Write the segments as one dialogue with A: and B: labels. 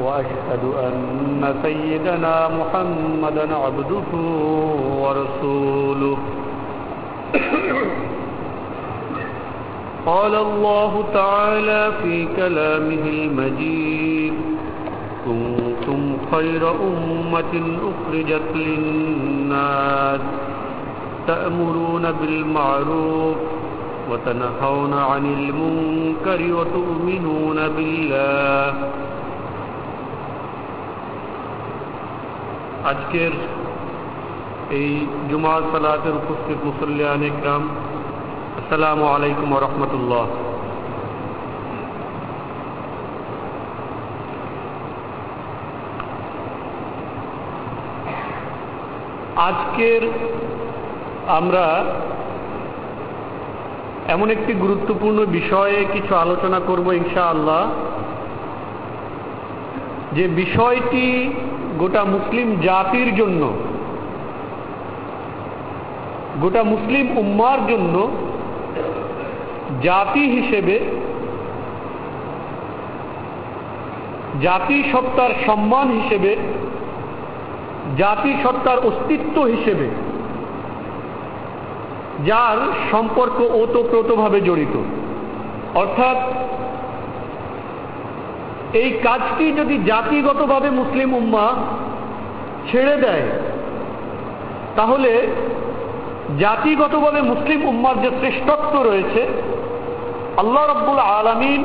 A: وأشهد أن سيدنا محمدا عبده ورسوله. قال الله تعالى في كلامه المجيد كنتم خير أمة أخرجت للناس تأمرون بالمعروف وتنهون عن المنكر وتؤمنون بالله আজকের এই জুমা সালাতের উপস্থিত মুসল্লিয়ান ইকরাম, আসসালামু আলাইকুম রহমতুল্লাহ। আজকের আমরা এমন একটি গুরুত্বপূর্ণ বিষয়ে কিছু আলোচনা করব ইনশা আল্লাহ যে বিষয়টি গোটা মুসলিম জাতির জন্য, গোটা মুসলিম উম্মার জন্য জাতি হিসেবে জাতি সত্তার সম্মান হিসেবে, জাতি সত্তার অস্তিত্ব হিসেবে যার সম্পর্ক ওতপ্রোতভাবে জড়িত। অর্থাৎ এই কাজটি যদি জাতিগতভাবে মুসলিম উম্মা ছেড়ে দেয়, তাহলে জাতিগতভাবে মুসলিম উম্মার যে শ্রেষ্ঠত্ব রয়েছে, আল্লাহ রব্বুল আলমিন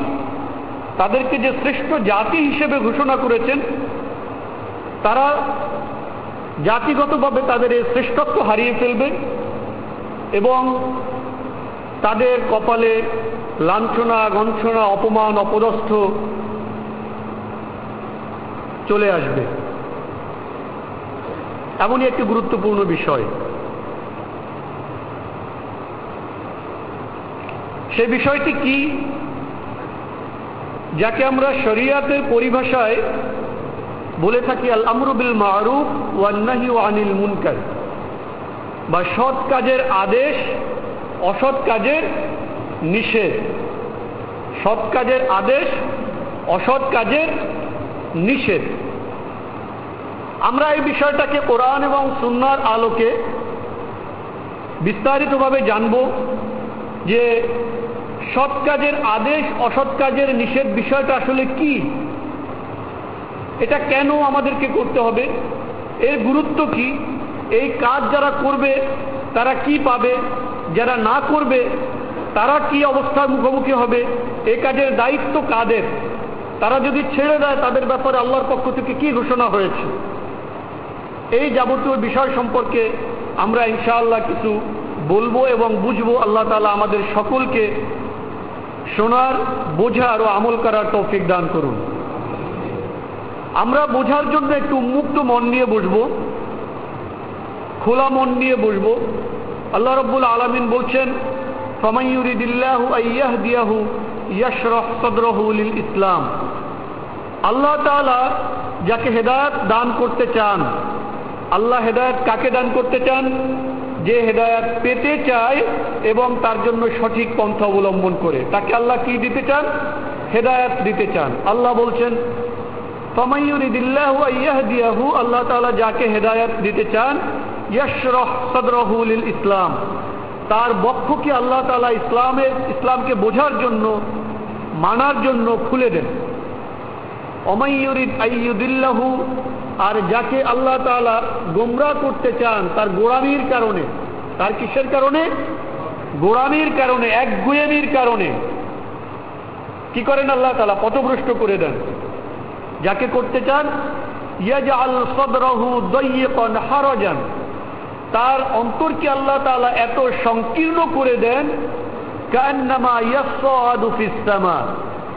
A: তাদেরকে যে শ্রেষ্ঠ জাতি হিসেবে ঘোষণা করেছেন, তারা জাতিগতভাবে তাদের এই শ্রেষ্ঠত্ব হারিয়ে ফেলবে এবং তাদের কপালে লাঞ্ছনা, গঞ্ছনা, অপমান, অপদস্থ চলে আসবে। এমনই একটি গুরুত্বপূর্ণ বিষয়। সে বিষয়টি কি? যাকে আমরা শরিয়াতের পরিভাষায় বলে থাকি আল আমরুবিল মারুফ ওয়ান্নাহি আনিল মুনকার। বা সৎ কাজের আদেশ, অসৎ কাজের নিষেধ। সৎ কাজের আদেশ, অসৎ কাজের নিষেধ। আমরা এই বিষয়টাকে কোরআন এবং সুন্নার আলোকে বিস্তারিতভাবে জানব যে সৎ কাজের আদেশ, অসৎ কাজের নিষেধ বিষয়টা আসলে কি? এটা কেন আমাদেরকে করতে হবে? এর গুরুত্ব কি? এই কাজ যারা করবে, তারা কি পাবে? যারা না করবে, তারা কি অবস্থার মুখোমুখি হবে? এ কাজের দায়িত্ব কাদের? তারা যদি ছেড়ে দেয় তাদের ব্যাপারে আল্লাহর পক্ষ থেকে কি ঘোষণা হয়েছে? এই যাবতীয় বিষয় সম্পর্কে আমরা ইনশাআল্লাহ কিছু বলব এবং বুঝব। আল্লাহ তালা আমাদের সকলকে শোনার, বোঝার ও আমল করার তৌফিক দান করুন। আমরা বোঝার জন্য একটু মুক্ত মন নিয়ে বসবো খোলা মন নিয়ে বসবো আল্লাহ রব্বুল আলমিন বলছেন ফমাইউরিদিল্লাহু আইয়াহ দিয়াহু ইয়াশরহ সদরহু লিল ইসলাম। আল্লাহ তাআলা যাকে হেদায়ত দান করতে চান, আল্লাহ হেদায়ত কাকে দান করতে চান? যে হেদায়ত পেতে চায় এবং তার জন্য সঠিক পন্থা অবলম্বন করে। তাকে আল্লাহ কি দিতে চান? হেদায়ত দিতে চান। আল্লাহ বলছেন ফমাইউরিদিল্লাহু আল্লাহ তাআলা যাকে হেদায়ত দিতে চান, ইয়াশরহ সদরহু লিল ইসলাম তার বক্ষকে আল্লাহ তালা ইসলামের, ইসলামকে বোঝার জন্য, মানার জন্য খুলে দেন। অমাইয়ুরিদ আইয়ুদিল্লাহু আর যাকে আল্লাহ তালা গোমরা করতে চান তার গোড়ামির কারণে, তার কিসের কারণে? গোড়ামির কারণে, এক গুয়েমির কারণে। কি করেন আল্লাহ তালা পথভ্রষ্ট করে দেন। যাকে করতে চান ইয়াজাল সদরহু দইয়িকান হারাজান। তার অন্তরকে আল্লাহ তাআলা এত সংকীর্ণ করে দেন, কান্নামা ইয়াসসাদু ফিস সামা।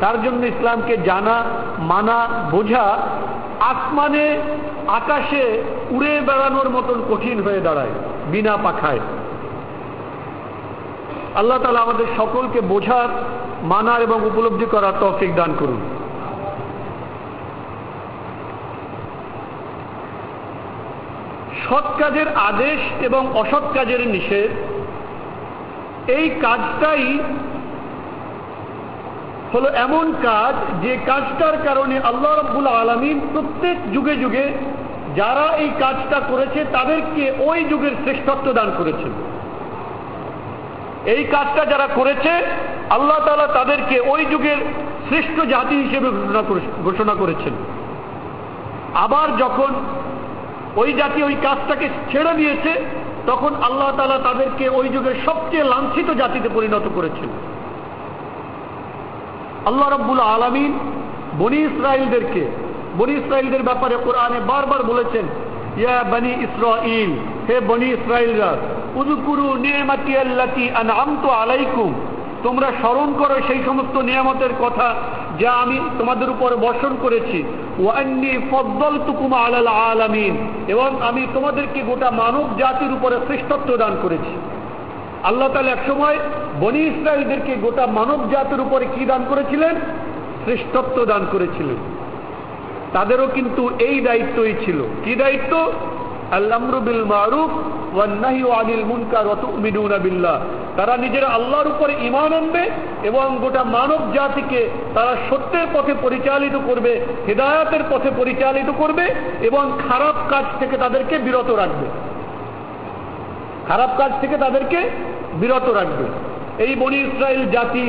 A: তার জন্য ইসলামকে জানা, মানা, বোঝা, আসমানে, আকাশে উড়ে বেড়ানোর মতন কঠিন হয়ে দাঁড়ায়, বিনা পাখায়। আল্লাহ তালা আমাদের সকলকে বোঝার, মানার এবং উপলব্ধি করার তফিক দান করুন। সৎ কাজের আদেশ এবং অসৎ কাজের নিষেধ, এই কাজটাই হলো এমন কাজ যে কাজটার কারণে আল্লাহ রব্বুল আলমিন প্রত্যেক যুগে যুগে যারা এই কাজটা করেছে তাদেরকে ওই যুগের শ্রেষ্ঠত্ব দান করেছেন। এই কাজটা যারা করেছে, আল্লাহ তালা তাদেরকে ওই যুগের শ্রেষ্ঠ জাতি হিসেবে ঘোষণা করেছেন। আবার যখন ওই জাতি ওই কাজটাকে ছেড়ে দিয়েছে, তখন আল্লাহ তালা তাদেরকে ওই যুগের সবচেয়ে লাঞ্ছিত জাতিতে পরিণত করেছেন। আল্লাহ রব্বুল আলমিন বনি ইসরায়েলদেরকে বনি ইসরায়েলদের ব্যাপারে কোরআনে বারবার বলেছেন, ইয়া বনি ইসরাইল হে বনি ইসরায়েলরা উদুকুরু নিয়মাতি আল্লাতি আনআমতু আলাইকুম। তোমরা স্মরণ করো সেই সমস্ত নিয়ামতের কথা যা আমি তোমাদের উপর বর্ষণ করেছি। ওয়ান্নি ফদ্দল তুকুমা আলাল আলামিন। এবং আমি তোমাদেরকে গোটা মানব জাতির উপরে শ্রেষ্ঠত্ব দান করেছি। আল্লাহ তালা একসময় বনি ইসরায়েলদেরকে গোটা মানব জাতির উপরে কি দান করেছিলেন? শ্রেষ্ঠত্ব দান করেছিলেন। তাদেরও কিন্তু এই দায়িত্বই ছিল। কি দায়িত্ব? আল্লামরুবিল মারুফ ওয়ান্নাহি আনিল মুনকার ওয়াতুমিনুনা বিল্লাহ। তারা নিজেরা আল্লাহর উপরে ইমান আনবে এবং গোটা মানব জাতিকে তারা সত্যের পথে পরিচালিত করবে, হেদায়াতের পথে পরিচালিত করবে এবং খারাপ কাজ থেকে তাদেরকে বিরত রাখবে। খারাপ কাজ থেকে তাদেরকে বিরত রাখবে। এই বনি ইসরায়েল জাতি,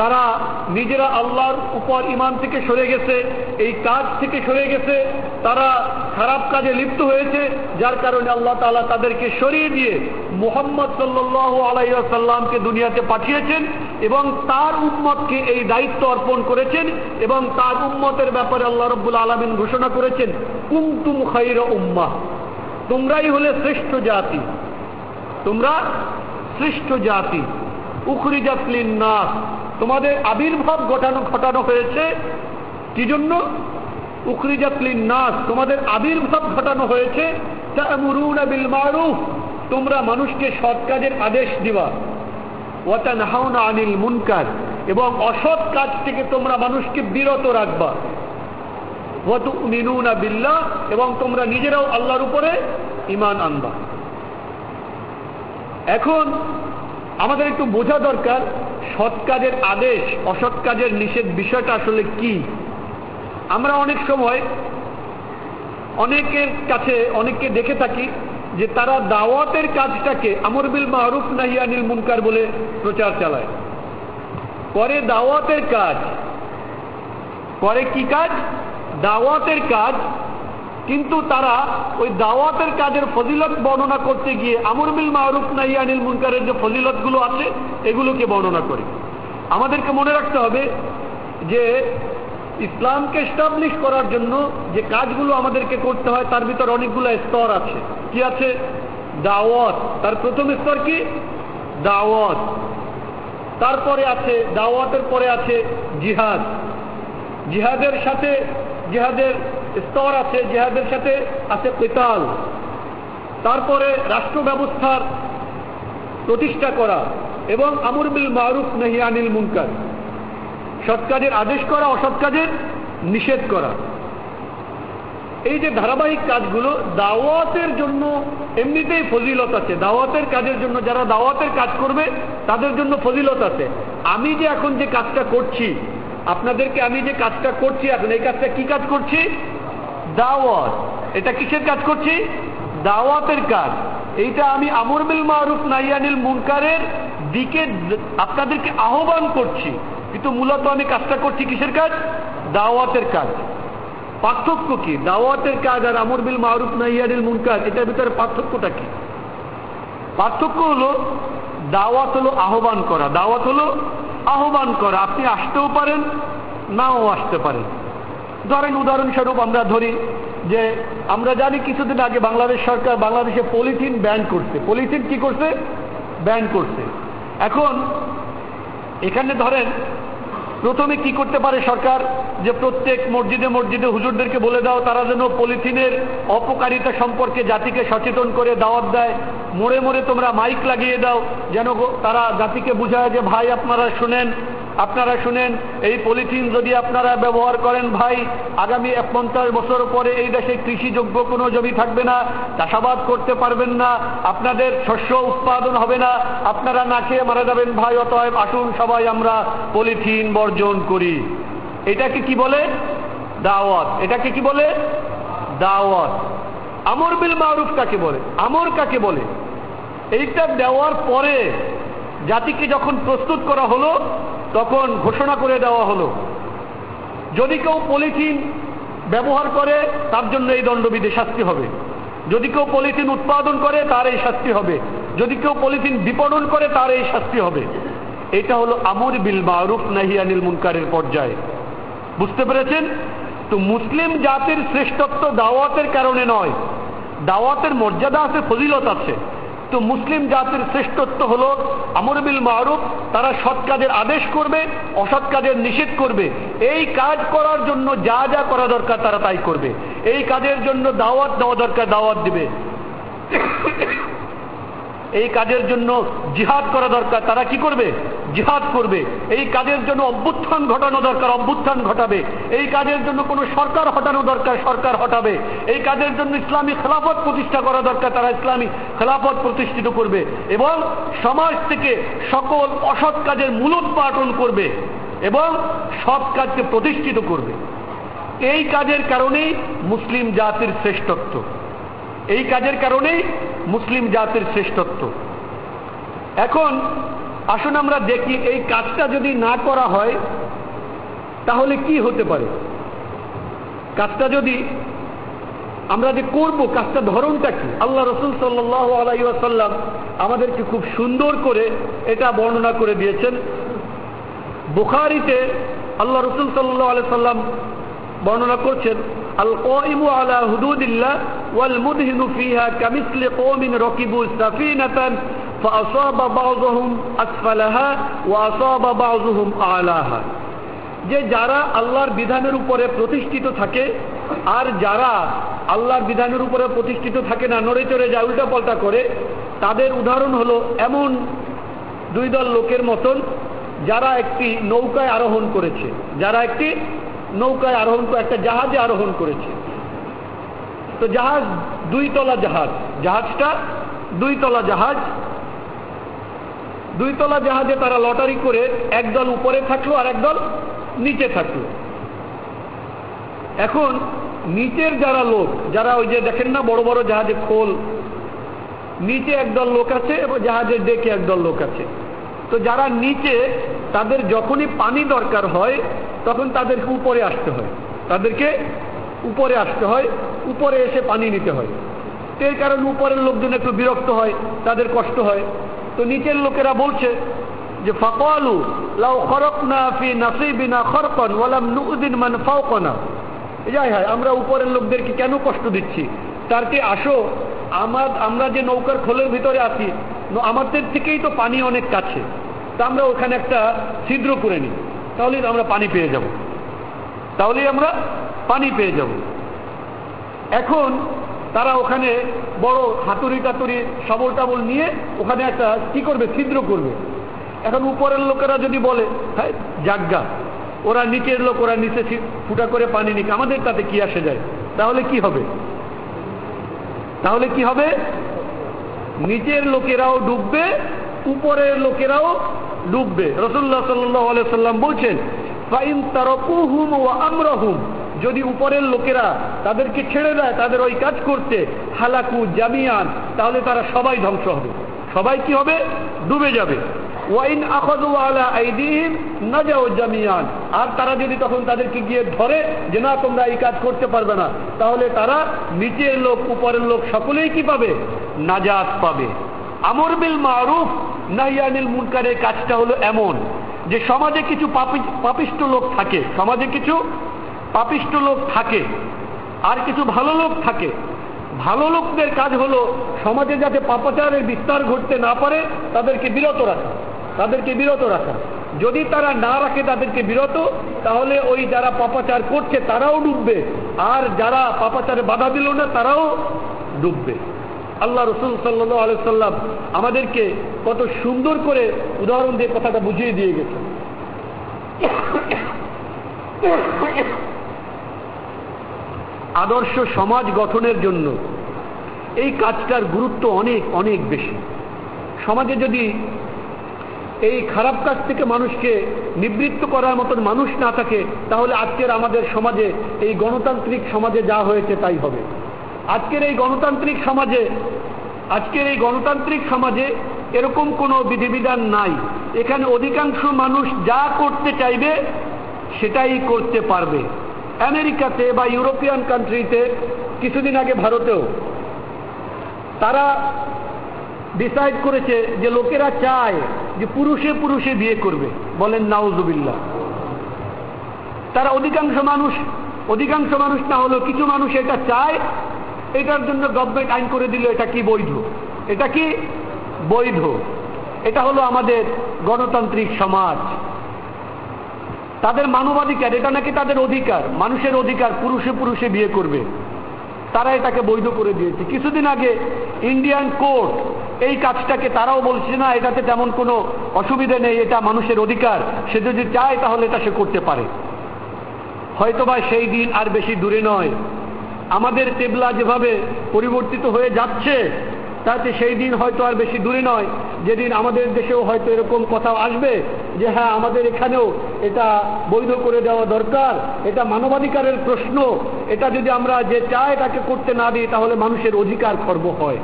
A: তারা নিজেরা আল্লাহর উপর ইমান থেকে সরে গেছে, এই কাজ থেকে সরে গেছে, তারা খারাপ কাজে লিপ্ত হয়েছে, যার কারণে আল্লাহ তালা তাদেরকে সরিয়ে দিয়ে মোহাম্মদ সাল্লাহ আলাইসাল্লামকে দুনিয়াতে পাঠিয়েছেন এবং তার উম্মতকে এই দায়িত্ব অর্পণ করেছেন এবং তার উম্মতের ব্যাপারে আল্লাহ রব্বুল আলমিন ঘোষণা করেছেন কুমতুম খাইর উম্মা তোমরাই হলে শ্রেষ্ঠ জাতি। তোমরা শ্রেষ্ঠ জাতি। উখরি জাতলিন নাস তোমাদের আবির্ভাব ঘটানো ঘটানো হয়েছে। কি জন্য? উখরি জাতলিন নাস তোমাদের আবির্ভাব ঘটানো হয়েছে। বিল মারুফ। তোমরা মানুষকে সৎ কাজের আদেশ দিবা। ওয়াতান হাউনা আনিল মুনকার। এবং অসৎ কাজ থেকে তোমরা মানুষকে বিরত রাখবা। মিনুনা বিল্লাহ। এবং তোমরা নিজেরাও আল্লাহর উপরে ইমান আনবা। এখন আমাদের একটু বোঝা দরকার, সৎ কাজের আদেশ, অসৎ কাজের নিষেধ বিষয়টা আসলে কি? আমরা অনেক সময় অনেকের কাছে, অনেককে দেখে থাকি যে তারা দাওয়াতের কাজটাকে আমর বিল মাহরুফ নাহিয়ানিল মুনকার বলে প্রচার চালায়। করে দাওয়াতের কাজ করে কি কাজ? দাওয়াতের কাজ কিন্তু তারা ওই দাওয়াতের কাজের ফজিলত বর্ণনা করতে গিয়ে আমর বিল মাহরুফ নাহিয়ানিল মুনকারের যে ফজিলতগুলো আছে, এগুলোকে বর্ণনা করে। আমাদেরকে মনে রাখতে হবে যে ইসলামকে এস্টাবলিশ করার জন্য যে কাজগুলো আমাদেরকে করতে হয়, তার ভিতর অনেকগুলো স্তর আছে। কি আছে? দাওয়াত। তার প্রথম স্তর কি? দাওয়াত। তারপরে আছে, দাওয়াতের পরে আছে জিহাদ। জিহাদের সাথে, জিহাদের স্তর আছে জেহাদের সাথে, আছে কেতাল। তারপরে রাষ্ট্র ব্যবস্থার প্রতিষ্ঠা করা এবং আমর বিল মারুফ নেহি আনিল মুনকার। সৎ কাজের আদেশ করা, অসৎ কাজের নিষেধ করা। এই যে ধারাবাহিক কাজগুলো দাওয়াতের জন্য এমনিতেই ফজিলত আছে। দাওয়াতের কাজের জন্য যারা দাওয়াতের কাজ করবে, তাদের জন্য ফজিলত আছে। আমি যে এখন যে কাজটা করছি, আপনাদেরকে আমি যে কাজটা করছি, এখন এই কাজটা কি কাজ করছি? দাওয়াত। এটা কিসের কাজ করছি? দাওয়াতের কাজ। এইটা আমি আমর বিল মারুফ নাইয়ানিল মুনকারের দিকে আপনাদেরকে আহ্বান করছি। কিন্তু মূলত আমি কাজটা করছি কিসের কাজ? দাওয়াতের কাজ। পার্থক্য কি? দাওয়াতের কাজ আর আমর বিল মারুফ নাইয়ানিল মুনকার, এটার ভিতরে পার্থক্যটা কি? পার্থক্য হলো, দাওয়াত হলো আহ্বান করা। দাওয়াত হলো আহ্বান করা। আপনি আসতেও পারেন, নাও আসতে পারেন। ধরেন উদাহরণস্বরূপ আমরা ধরি যে আমরা জানি কিছুদিন আগে বাংলাদেশ সরকার বাংলাদেশে পলিথিন ব্যান করছে। পলিথিন কি করছে? ব্যান করছে। এখন এখানে ধরেন প্রথমে কি করতে পারে সরকার? যে প্রত্যেক মসজিদে মসজিদে হুজুরদেরকে বলে দাও, তারা যেন পলিথিনের অপকারিতা সম্পর্কে জাতিকে সচেতন করে দাওয়াত দেয়। মোড়ে মোড়ে তোমরা মাইক লাগিয়ে দাও, যেন তারা জাতিকে বুঝায় যে, ভাই, আপনারা শুনেন আপনারা শুনেন, এই পলিথিন যদি আপনারা ব্যবহার করেন ভাই, আগামী এক পঞ্চাশ বছর পরে এই দেশে কৃষিযোগ্য কোনো জমি থাকবে না, চাষাবাদ করতে পারবেন না, আপনাদের শস্য উৎপাদন হবে না, আপনারা না খেয়ে মারা যাবেন ভাই, অতএব আসুন সবাই আমরা পলিথিন বর্জন করি। এটাকে কি বলে? দাওয়াত। এটাকে কি বলে? দাওয়াত। আমর বিল মারুফ কাকে বলে? আমর কাকে বলে? এইটা দেওয়ার পরে জাতিকে যখন প্রস্তুত করা হলো তখন ঘোষণা করে দেওয়া হলো। যদি কেউ পলিথিন ব্যবহার করে, তার জন্য এই দণ্ডবিধি শাস্তি হবে। যদি কেউ পলিথিন উৎপাদন করে, তার এই শাস্তি হবে। যদি কেউ পলিথিন বিপণন করে, তার এই শাস্তি হবে। এটা হলো আমর বিল মারুফ নাহিয়ানিল মুনকারের পর্যায়ে। বুঝতে পেরেছেন? তো মুসলিম জাতির শ্রেষ্ঠত্ব দাওয়াতের কারণে নয়। দাওয়াতের মর্যাদা আছে, ফজিলত আছে। তো মুসলিম জাতির শ্রেষ্ঠত্ব হল আমরবিল মারুফ, তারা সৎ কাজের আদেশ করবে, অসৎ কাজের নিষেধ করবে। এই কাজ করার জন্য যা যা করা দরকার তারা তাই করবে। এই কাজের জন্য দাওয়াত দেওয়া দরকার, দাওয়াত দিবে। এই কাজের জন্য জিহাদ করা দরকার। তারা কি করবে? জিহাদ করবে। এই কাজের জন্য অভ্যুত্থান ঘটানো দরকার, অভ্যুত্থান ঘটাবে। এই কাজের জন্য কোনো সরকার হটানো দরকার, সরকার হটাবে। এই কাজের জন্য ইসলামী খেলাফত প্রতিষ্ঠা করা দরকার। তারা ইসলামী খেলাফত প্রতিষ্ঠিত করবে এবং সমাজ থেকে সকল অসৎ কাজের মূলোৎপাটন করবে এবং সৎ কাজকে প্রতিষ্ঠিত করবে। এই কাজের কারণেই মুসলিম জাতির শ্রেষ্ঠত্ব। এই কাজের কারণেই মুসলিম জাতির শ্রেষ্ঠত্ব। এখন আসুন আমরা দেখি এই কাজটা যদি না করা হয়, তাহলে কি হতে পারে? কাজটা যদি আমরা যে করব, কাজটা ধরনটা কি? আল্লাহ রসুল সাল্লাহ আলাইসাল্লাম আমাদেরকে খুব সুন্দর করে এটা বর্ণনা করে দিয়েছেন। বুখারিতে আল্লাহ রসুল সাল্লাহ আলাই সাল্লাম বর্ণনা করছেন আল কইমু আলা হুদুদিল্লাহ ওয়াল মুদহিনু ফিহা কামিসলি কওমিন রাকিবু সাফিনাতান فأصاب بعضهم أسفلها وأصاب بعضهم أعلاها যে যারা আল্লাহর বিধানের উপরে প্রতিষ্ঠিত থাকে আর যারা আল্লাহর বিধানের উপরে প্রতিষ্ঠিত থাকে না নড়ে চড়ে যায় উল্টা পাল্টা করে তাদের উদাহরণ হলো এমন দুই দল লোকের মতন যারা একটি নৌকায় আরোহণ করেছে যারা একটি নৌকায় আরোহণ করে, একটা জাহাজে আরোহণ করেছে। তো জাহাজ দুই তলা জাহাজ। জাহাজটা দুই তলা জাহাজ। দুই তলা জাহাজে তারা লটারি করে একদল উপরে থাকল আর একদল নিচে থাকল। এখন নিচের যারা লোক, যারা ওই যে দেখেন না বড় বড় জাহাজে খোল, নিচে একদল লোক আছে এবং জাহাজের ডেকে একদল লোক আছে। তো যারা নিচে, তাদের যখনই পানি দরকার হয় তখন তাদেরকে উপরে আসতে হয়। তাদেরকে উপরে আসতে হয়, উপরে এসে পানি নিতে হয়। এর কারণে উপরের লোকজন একটু বিরক্ত হয়, তাদের কষ্ট হয়। তো নিচের লোকেরা বলছে যে, ফাকালু, লাউ খরকনা ফি নাসিবিনা খরকন ওয়ালাম নুউদিন মান ফাওকনা। যাই হয়, আমরা উপরের লোকদেরকে কেন কষ্ট দিচ্ছি? তার কি আসো আমার আমরা যে নৌকার খোলের ভিতরে আছি আমাদের থেকেই তো পানি অনেক কাছে। তা আমরা ওখানে একটা ছিদ্র করে নিই। তাহলেই আমরা পানি পেয়ে যাব। তাহলেই আমরা পানি পেয়ে যাব। এখন তারা ওখানে বড় হাতুড়ি টাতুরি সবল টাবল নিয়ে ওখানে একটা কি করবে, ছিদ্র করবে। এখন উপরের লোকেরা যদি বলে হ্যাঁ জাগা ওরা নিচের লোক, ওরা নিচে ফুটা করে পানি নিক, আমাদের তাতে কি আসে যায়? তাহলে কি হবে? তাহলে কি হবে? নিচের লোকেরাও ডুববে, উপরের লোকেরাও ডুববে। রসুল্লাহ সাল্লাম বলছেন, ফাইন তারকুহুম ও আমরহুম। যদি উপরের লোকেরা তাদেরকে ছেড়ে দেয়, তাদের ওই কাজ করতে, হালাকু জামিয়ান তাহলে তারা সবাই ধ্বংস হবে। সবাই কি হবে? ডুবে যাবে। ওয়াইন আখদু আলা আইদিহিম নাজাও জামিয়ান আর তারা যদি তখন তাদেরকে গিয়ে ধরে যে, না, তোমরা এই কাজ করতে পারবে না, তাহলে তারা নিচের লোক, উপরের লোক সকলেই কি পাবে? নাজাত পাবে। আমর বিল মারুফ নাহিয়ানিল মুনকারের কাজটা হলো এমন যে সমাজে কিছু পাপিষ্ট লোক থাকে। সমাজে কিছু পাপিষ্ট লোক থাকে আর কিছু ভালো লোক থাকে। ভালো লোকদের কাজ হলো সমাজে যাতে পাপাচারের বিস্তার ঘটতে না পারে, তাদেরকে বিরত রাখা, তাদেরকে বিরত রাখা। যদি তারা না রাখে, তাদেরকে বিরত, তাহলে ওই যারা পাপাচার করছে তারাও ডুববে। আর যারা পাপাচারে বাধা দিল না, তারাও ডুববে। আল্লাহ রসুল সাল্লাহ আমাদেরকে কত সুন্দর করে উদাহরণ দিয়ে কথাটা বুঝিয়ে দিয়ে গেছে আদর্শ সমাজ গঠনের জন্য এই কাজটার গুরুত্ব অনেক অনেক বেশি। সমাজে যদি এই খারাপ কাজ থেকে মানুষকে নিবৃত্ত করার মতন মানুষ না থাকে, তাহলে আজকের আমাদের সমাজে এই গণতান্ত্রিক সমাজে যা হয়েছে তাই হবে। আজকের এই গণতান্ত্রিক সমাজে, আজকের এই গণতান্ত্রিক সমাজে এরকম কোনো বিধিবিধান নাই। এখানে অধিকাংশ মানুষ যা করতে চাইবে, সেটাই করতে পারবে। আমেরিকাতে বা ইউরোপিয়ান কান্ট্রিতে কিছুদিন আগে ভারতেও তারা ডিসাইড করেছে যে লোকেরা চায় যে পুরুষে পুরুষে বিয়ে করবে। বলেন নাউজুবিল্লা তারা অধিকাংশ মানুষ অধিকাংশ মানুষ না হলেও কিছু মানুষ এটা চায় এটার জন্য গভর্নমেন্ট আইন করে দিল, এটা কি বৈধ? এটা কি বৈধ? এটা হলো আমাদের গণতান্ত্রিক সমাজ। তাদের মানবাধিকার, এটা নাকি তাদের অধিকার? মানুষের অধিকার, পুরুষে পুরুষে বিয়ে করবে। তারা এটাকে বৈধ করে দিয়েছে। কিছুদিন আগে ইন্ডিয়ান কোর্ট এই কাজটাকে তারাও বলছে না, এটাতে তেমন কোনো অসুবিধে নেই, এটা মানুষের অধিকার। সে যদি চায়, তাহলে এটা সে করতে পারে। হয়তোবা সেই দিন আর বেশি দূরে নয়। আমাদের তেবলা যেভাবে পরিবর্তিত হয়ে যাচ্ছে, তাতে সেই দিন হয়তো আর বেশি দূরে নয়। যেদিন আমাদের দেশেও হয়তো এরকম কথা আসবে যে হ্যাঁ আমাদের এখানেও এটা বৈধ করে দেওয়া দরকার, এটা মানবাধিকারের প্রশ্ন। এটা যদি আমরা যে চায় তাকে করতে না দিই, তাহলে মানুষের অধিকার খর্ব হয়।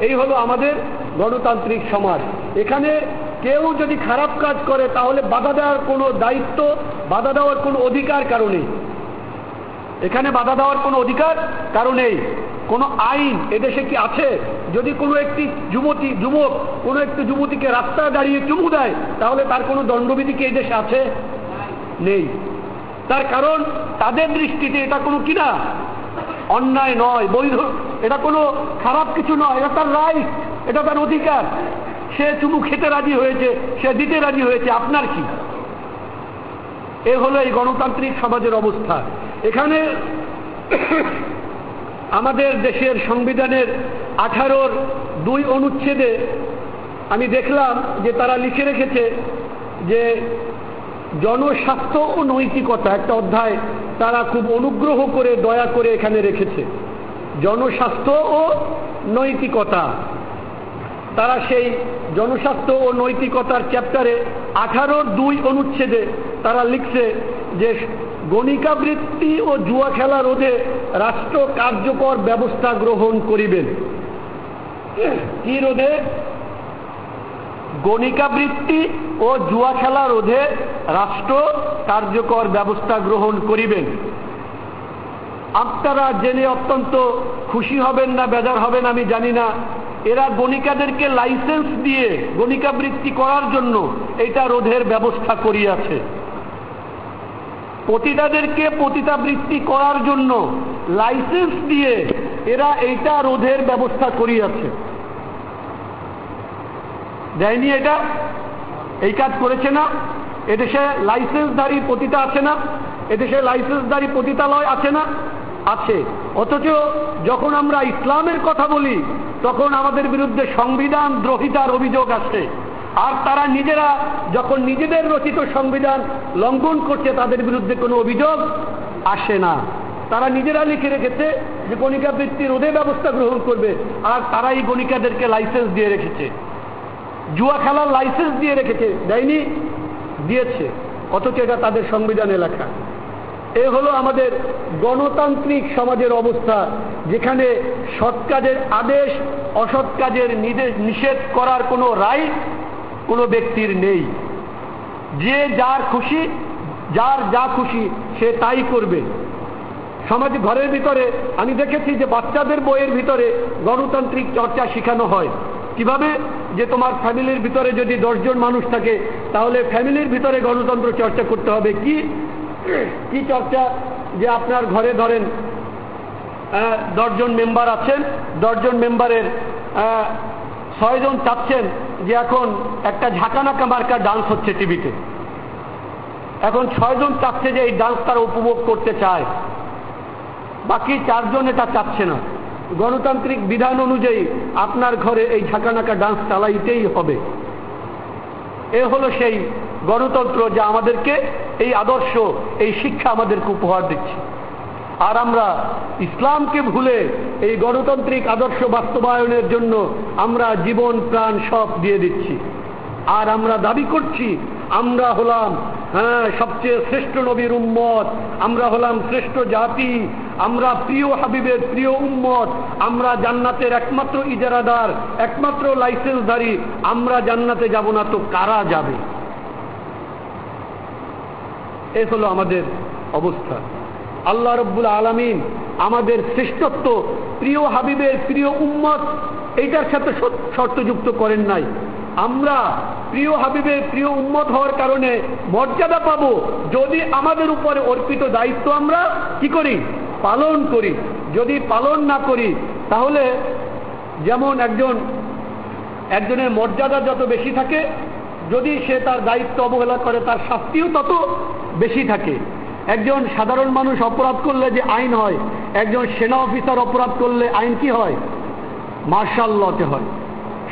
A: এই হলো আমাদের গণতান্ত্রিক সমাজ। এখানে কেউ যদি খারাপ কাজ করে, তাহলে বাধা দেওয়ার কোনো দায়িত্ব, বাধা দেওয়ার কোনো অধিকার কারণেই এখানে বাধা দেওয়ার কোনো অধিকার কারও কারণেই কোনো আইন এদেশে কি আছে? যদি কোনো একটি যুবতী, যুবক, কোনো একটি যুবতীকে রাস্তায় দাঁড়িয়ে চুমু দেয়, তাহলে তার কোনো দণ্ডবিধি কি এদেশে আছে? নেই। তার কারণ, তাদের দৃষ্টিতে এটা কোনো কিনা? অন্যায় নয়, বৈধ, এটা কোনো খারাপ কিছু নয়, এটা তার রাইট এটা তার অধিকার। সে চুমু খেতে রাজি হয়েছে, সে দিতে রাজি হয়েছে, আপনার কি? এ হলো এই গণতান্ত্রিক সমাজের অবস্থা। এখানে আমাদের দেশের সংবিধানের আঠারোর দুই অনুচ্ছেদে আমি দেখলাম যে তারা লিখে রেখেছে যে জনস্বাস্থ্য ও নৈতিকতা একটা অধ্যায় তারা খুব অনুগ্রহ করে, দয়া করে এখানে রেখেছে। জনস্বাস্থ্য ও নৈতিকতা। তারা সেই জনস্বাস্থ্য ও নৈতিকতার চ্যাপ্টারে আঠারোর দুই অনুচ্ছেদে তারা লিখছে যে গণিকাবৃত্তি ও জুয়া খেলা রোধে রাষ্ট্র কার্যকর ব্যবস্থা গ্রহণ করিবেন। কি রোধে? গণিকাবৃত্তি ও জুয়া খেলা রোধে রাষ্ট্র কার্যকর ব্যবস্থা গ্রহণ করিবেন। আপনারা জেনে অত্যন্ত খুশি হবেন না, বেজার হবেন, আমি জানি না। এরা গণিকাদেরকে লাইসেন্স দিয়ে গণিকাবৃত্তি করার জন্য এটা রোধের ব্যবস্থা করিয়াছে। পতিতাদেরকে পতিতাবৃত্তি করার জন্য লাইসেন্স দিয়ে এরা এইটা রোধের ব্যবস্থা করিয়াছে। দেয়নি এটা? এই কাজ করেছে না? এদেশে লাইসেন্সধারী পতিতা আছে না? এদেশে লাইসেন্সধারী পতিতালয় আছে না? আছে। অথচ যখন আমরা ইসলামের কথা বলি, তখন আমাদের বিরুদ্ধে সংবিধান দ্রোহিতার অভিযোগ আসে। আর তারা নিজেরা যখন নিজেদের রচিত সংবিধান লঙ্ঘন করছে তাদের বিরুদ্ধে কোনো অভিযোগ আসে না। তারা নিজেরা লিখে রেখেছে যে গণিকা বৃত্তি রোধে ব্যবস্থা গ্রহণ করবে আর তারাই গণিকাদেরকে লাইসেন্স দিয়ে রেখেছে। জুয়া খেলার লাইসেন্স দিয়ে রেখেছে, দেয়নি, দিয়েছে। অথচ এটা তাদের সংবিধানে লেখা। এ হলো আমাদের গণতান্ত্রিক সমাজের অবস্থা, যেখানে সৎ কাজের আদেশ, অসৎ কাজের নিষেধ করার কোনো রাইট কোনো ব্যক্তির নেই। যে যার খুশি, যার যা খুশি সে তাই করবে। সমাজ ঘরের ভিতরে, আমি দেখেছি যে বাচ্চাদের বইয়ের ভিতরে গণতান্ত্রিক চর্চা শেখানো হয়। কীভাবে? যে তোমার ফ্যামিলির ভিতরে যদি দশজন মানুষ থাকে, তাহলে ফ্যামিলির ভিতরে গণতন্ত্র চর্চা করতে হবে। কি? কি চর্চা? যে আপনার ঘরে ধরেন দশজন মেম্বার আছেন, দশজন মেম্বারের ছয়জন চাচ্ছেন যে এখন একটা ঝাঁকানাকা মার্কার ডান্স হচ্ছে টিভিতে। এখন ছয়জন চাচ্ছে যে এই ডান্স তারা উপভোগ করতে চায়। বাকি চারজন এটা চাচ্ছে না। গণতান্ত্রিক বিধান অনুযায়ী আপনার ঘরে এই ঝাঁকানাকা ডান্স চালাইতেই হবে। এ হলো সেই গণতন্ত্র যা আমাদেরকে, এই আদর্শ, এই শিক্ষা আমাদেরকে উপহার দিচ্ছে। আর আমরা ইসলামকে ভুলে এই গণতান্ত্রিক আদর্শ বাস্তবায়নের জন্য আমরা জীবন, প্রাণ সব দিয়ে দিচ্ছি। আর আমরা দাবি করছি, আমরা হলাম হ্যাঁ সবচেয়ে শ্রেষ্ঠ নবীর উম্মত, আমরা হলাম শ্রেষ্ঠ জাতি, আমরা প্রিয় হাবিবের প্রিয় উম্মত, আমরা জান্নাতের একমাত্র ইজারাদার, একমাত্র লাইসেন্সধারী, আমরা জান্নাতে যাব না তো কারা যাবে? এ হলো আমাদের অবস্থা। আল্লাহ রব্বুল আলমিন আমাদের শ্রেষ্ঠত্ব, প্রিয় হাবিবের প্রিয় উম্মত, এইটার সাথে শর্তযুক্ত করেন নাই। আমরা প্রিয় হাবিবের প্রিয় উম্মত হওয়ার কারণে মর্যাদা পাবো যদি আমাদের উপরে অর্পিত দায়িত্ব আমরা কি করি? পালন করি। যদি পালন না করি, তাহলে যেমন একজন একজনের মর্যাদা যত বেশি থাকে, যদি সে তার দায়িত্ব অবহেলা করে, তার শাস্তিও তত বেশি থাকে। একজন সাধারণ মানুষ অপরাধ করলে যে আইন হয়, একজন সেনা অফিসার অপরাধ করলে আইন কি হয়? মার্শাল লতে হয়।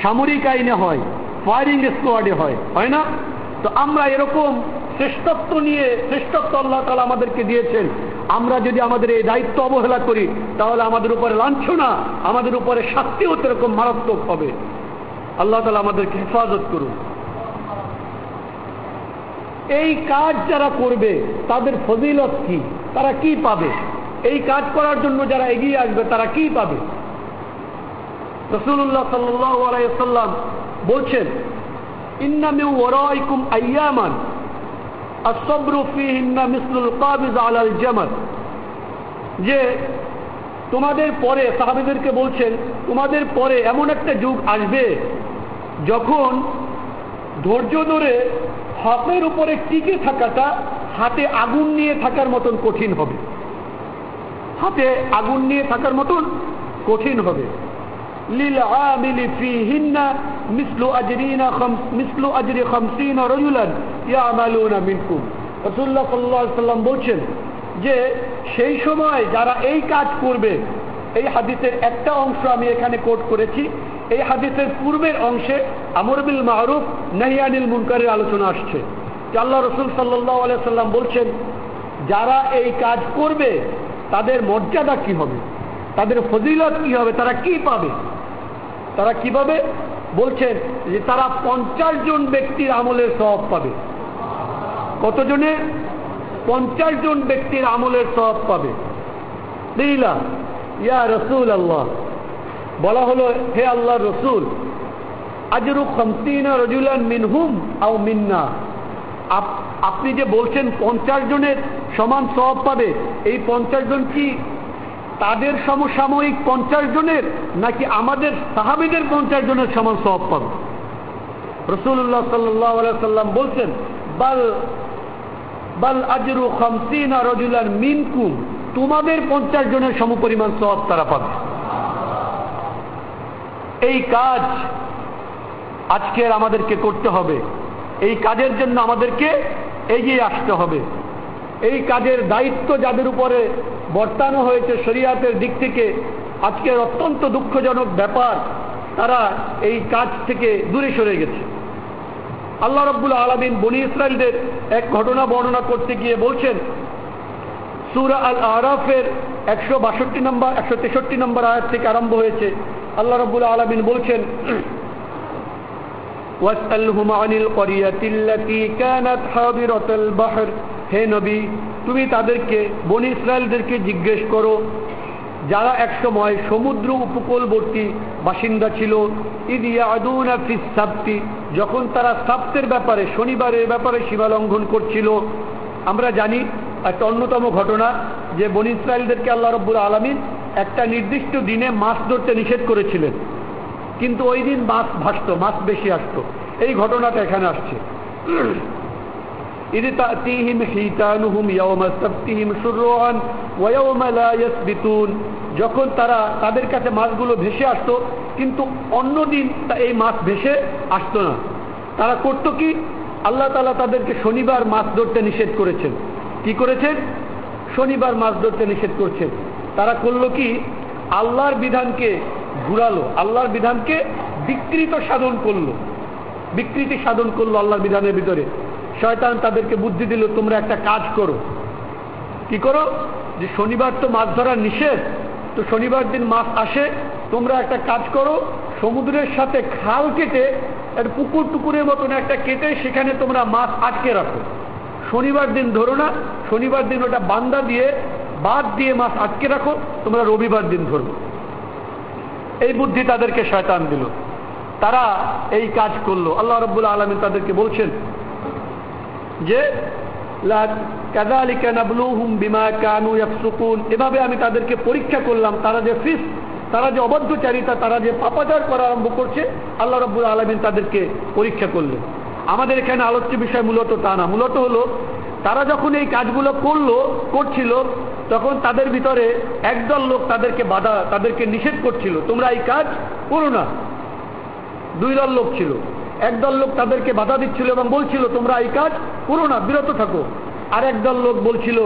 A: সামরিক আইনে হয় ফায়ারিং স্কোয়াডে হয় হয় না? তো আমরা এরকম শ্রেষ্ঠত্ব নিয়ে, শ্রেষ্ঠত্ব আল্লাহ তালা আমাদেরকে দিয়েছেন। আমরা যদি আমাদের এই দায়িত্ব অবহেলা করি, তাহলে আমাদের উপরে লাঞ্ছনা, আমাদের উপরে শাস্তিও এরকম মারাত্মক হবে। আল্লাহ তালা আমাদেরকে হেফাজত করুন। এই কাজ যারা করবে, তাদের ফজিলত কি? তারা কি পাবে? এই কাজ করার জন্য যারা এগিয়ে আসবে, তারা কি পাবে? রসুল্লাহ সাল্লাম বলছেন ইন্নামি ওরাইকুম আইয়ামান যে তোমাদের পরে, সাহাবিদেরকে বলছেন, তোমাদের পরে এমন একটা যুগ আসবে যখন ধৈর্য ধরে হকের উপরে টিকে থাকাটা হাতে আগুন নিয়ে থাকার মতন কঠিন হবে হাতে আগুন নিয়ে থাকার মতন কঠিন হবে للعامل فيهن مثل أجرين خمس مثل أجر خمسين رجلا يعملون منكم রসুল্লাহ সাল্লাহ সাল্লাম বলছেন যে সেই সময় যারা এই কাজ করবে এই হাদিসের একটা অংশ আমি এখানে কোট করেছি এই হাদিসের পূর্বের অংশে আমরবিল মাহরুফ নাহিয়ানিল মুনকারের আলোচনা আসছে। আল্লাহ রসুল সাল্লাহ সাল্লাম বলছেন, যারা এই কাজ করবে, তাদের মর্যাদা কি হবে? তাদের ফজিলত কি হবে? তারা কি পাবে? তারা কীভাবে বলছেন যে তারা পঞ্চাশ জন ব্যক্তির আমলের সব পাবে। কতজনের পঞ্চাশ জন ব্যক্তির আমলের সব পাবে। দিলা ইয়া রসুল আল্লাহ বলা হলো, হে আল্লাহ রসুল আজরু খমতিনা রজুলান মিনহুম আও মিন্না। আপনি যে বলছেন পঞ্চাশ জনের সমান সব পাবে, এই পঞ্চাশ জন কি তাদের সমসাময়িক পঞ্চাশ জনের, নাকি আমাদের সাহাবিদের পঞ্চাশ জনের সমান সব পাবে? রসুল্লাহ সাল্লাহ সাল্লাম বলছেন, বাল বাল আজরু খমসিনা রজুলান মিনকুম, তোমাদের পঞ্চাশ জনের সমপরিমাণ সব তারা পাবে। এই কাজ আজকের আমাদেরকে করতে হবে। এই কাজের জন্য আমাদেরকে এগিয়ে আসতে হবে। এই কাজের দায়িত্ব যাদের উপরে বর্তানো হয়েছে শরিয়াতের দিক থেকে, আজকের অত্যন্ত দুঃখজনক ব্যাপার, তারা এই কাজ থেকে দূরে সরে গেছে। আল্লাহ রব্বুল আলমিন বনি ইসরায়েলদের এক ঘটনা বর্ণনা করতে গিয়ে বলছেন, সুরা আল আরাফের একশো বাষট্টি নম্বর, একশো তেষট্টি নম্বর আয়াত থেকে আরম্ভ হয়েছে। আল্লাহ রব্বুল আলমিন বলছেন হে নবী, তুমি তাদেরকে, বন ইসরায়েলদেরকে জিজ্ঞেস করো, যারা একসময় সমুদ্র উপকূলবর্তী বাসিন্দা ছিল সাপ্তি যখন তারা সাপ্তের ব্যাপারে, শনিবারের ব্যাপারে সীমা লঙ্ঘন করছিল। আমরা জানি, একটা অন্যতম ঘটনা, যে বন ইসরায়েলদেরকে আল্লাহ রব্বুল আলমিন একটা নির্দিষ্ট দিনে মাছ ধরতে নিষেধ করেছিলেন কিন্তু ওই দিন মাছ ভাসত মাছ বেশি আসতো এই ঘটনাটা এখানে আসছে إذ تأتيهم حيتانهم يوم سبتهم شرعا ويوم لا يسبتون যখন তারা তাদের কাছে মাছগুলো ভেসে আসতো কিন্তু অন্যদিন এই মাছ ভেসে আসতো না তারা করত কি আল্লাহ তালা তাদেরকে শনিবার মাছ ধরতে নিষেধ করেছেন কি করেছেন শনিবার মাছ ধরতে নিষেধ করছেন তারা করল কি? আল্লাহর বিধানকে ঘুরালো, আল্লাহর বিধানকে বিকৃত সাধন করল। বিকৃতি সাধন করল আল্লাহর বিধানের ভিতরে। শয়তান তাদেরকে বুদ্ধি দিল, তোমরা একটা কাজ করো। কি করো? যে শনিবার তো মাছ ধরার নিষেধ, তো শনিবার দিন মাছ আসে, তোমরা একটা কাজ করো, সমুদ্রের সাথে খাল কেটে, একটা পুকুর টুকুরের মতন একটা কেটে, সেখানে তোমরা মাছ আটকে রাখো। শনিবার দিন ধরো না, শনিবার দিন ওটা বান্দা দিয়ে বাদ দিয়ে মাছ আটকে রাখো, তোমরা রবিবার দিন ধরবো। এই বুদ্ধি তাদেরকে শয়তান দিল। তারা এই কাজ করল। আল্লাহ রব্বুল আলমিন তাদেরকে বলছেন যে এভাবে আমি তাদেরকে পরীক্ষা করলাম। তারা যে ফিস, তারা যে অবদ্ধচারিতা, তারা যে পাপাচার করা আরম্ভ করছে, আল্লাহ রব্বুল আলমিন তাদেরকে পরীক্ষা করলেন। আমাদের এখানে আলোচ্য বিষয় মূলত তা না। মূলত হলো তারা যখন এই কাজগুলো করল, করছিল, তখন তাদের ভিতরে একদল লোক তাদেরকে বাধা, তাদেরকে নিষেধ করছিল, তোমরা এই কাজ করো না। দুই দল লোক ছিল। একদল লোক তাদেরকে বাধা দিচ্ছিল এবং বলছিল, তোমরা এই কাজ করো না, বিরত থাকো। আর একদল লোক বলছিল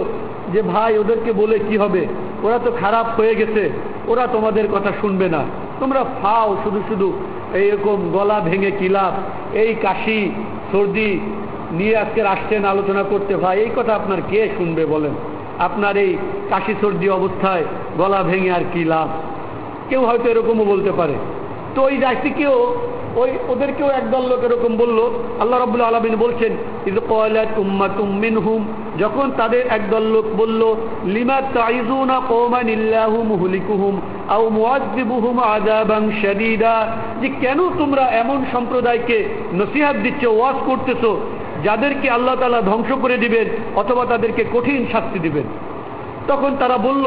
A: যে, ভাই, ওদেরকে বলে কি হবে? ওরা তো খারাপ হয়ে গেছে, ওরা তোমাদের কথা শুনবে না। তোমরা ফাও, শুধু শুধু, এইরকম গলা ভেঙে কিলাপ এই কাশি, সর্দি নিয়ে আজকে আসছেন আলোচনা করতে ভাই, এই কথা আপনার কে শুনবে বলেন? আপনার এই কাশি সর্দি অবস্থায় গলা ভেঙে আর কি লাভ? কেউ হয়তো এরকমও বলতে পারে। তো ওই জাতিকেও ওই ওদেরকেও একদল লোক এরকম বলল। আল্লাহ রবুল্লা আলমিন বলছেন হুম যখন তাদের একদল লোক বলল, লিমা তাইজুনা কৌমান ইল্লাহু মুহলিকুহুম আও মুআযিবুহুম আযাবান শাদীদা? যে কেন তোমরা এমন সম্প্রদায়কে নসিহাত দিচ্ছ, ওয়াজ করতেছো? যাদেরকে আল্লাহ তালা ধ্বংস করে দিবেন অথবা তাদেরকে কঠিন শাস্তি দিবেন। তখন তারা বলল,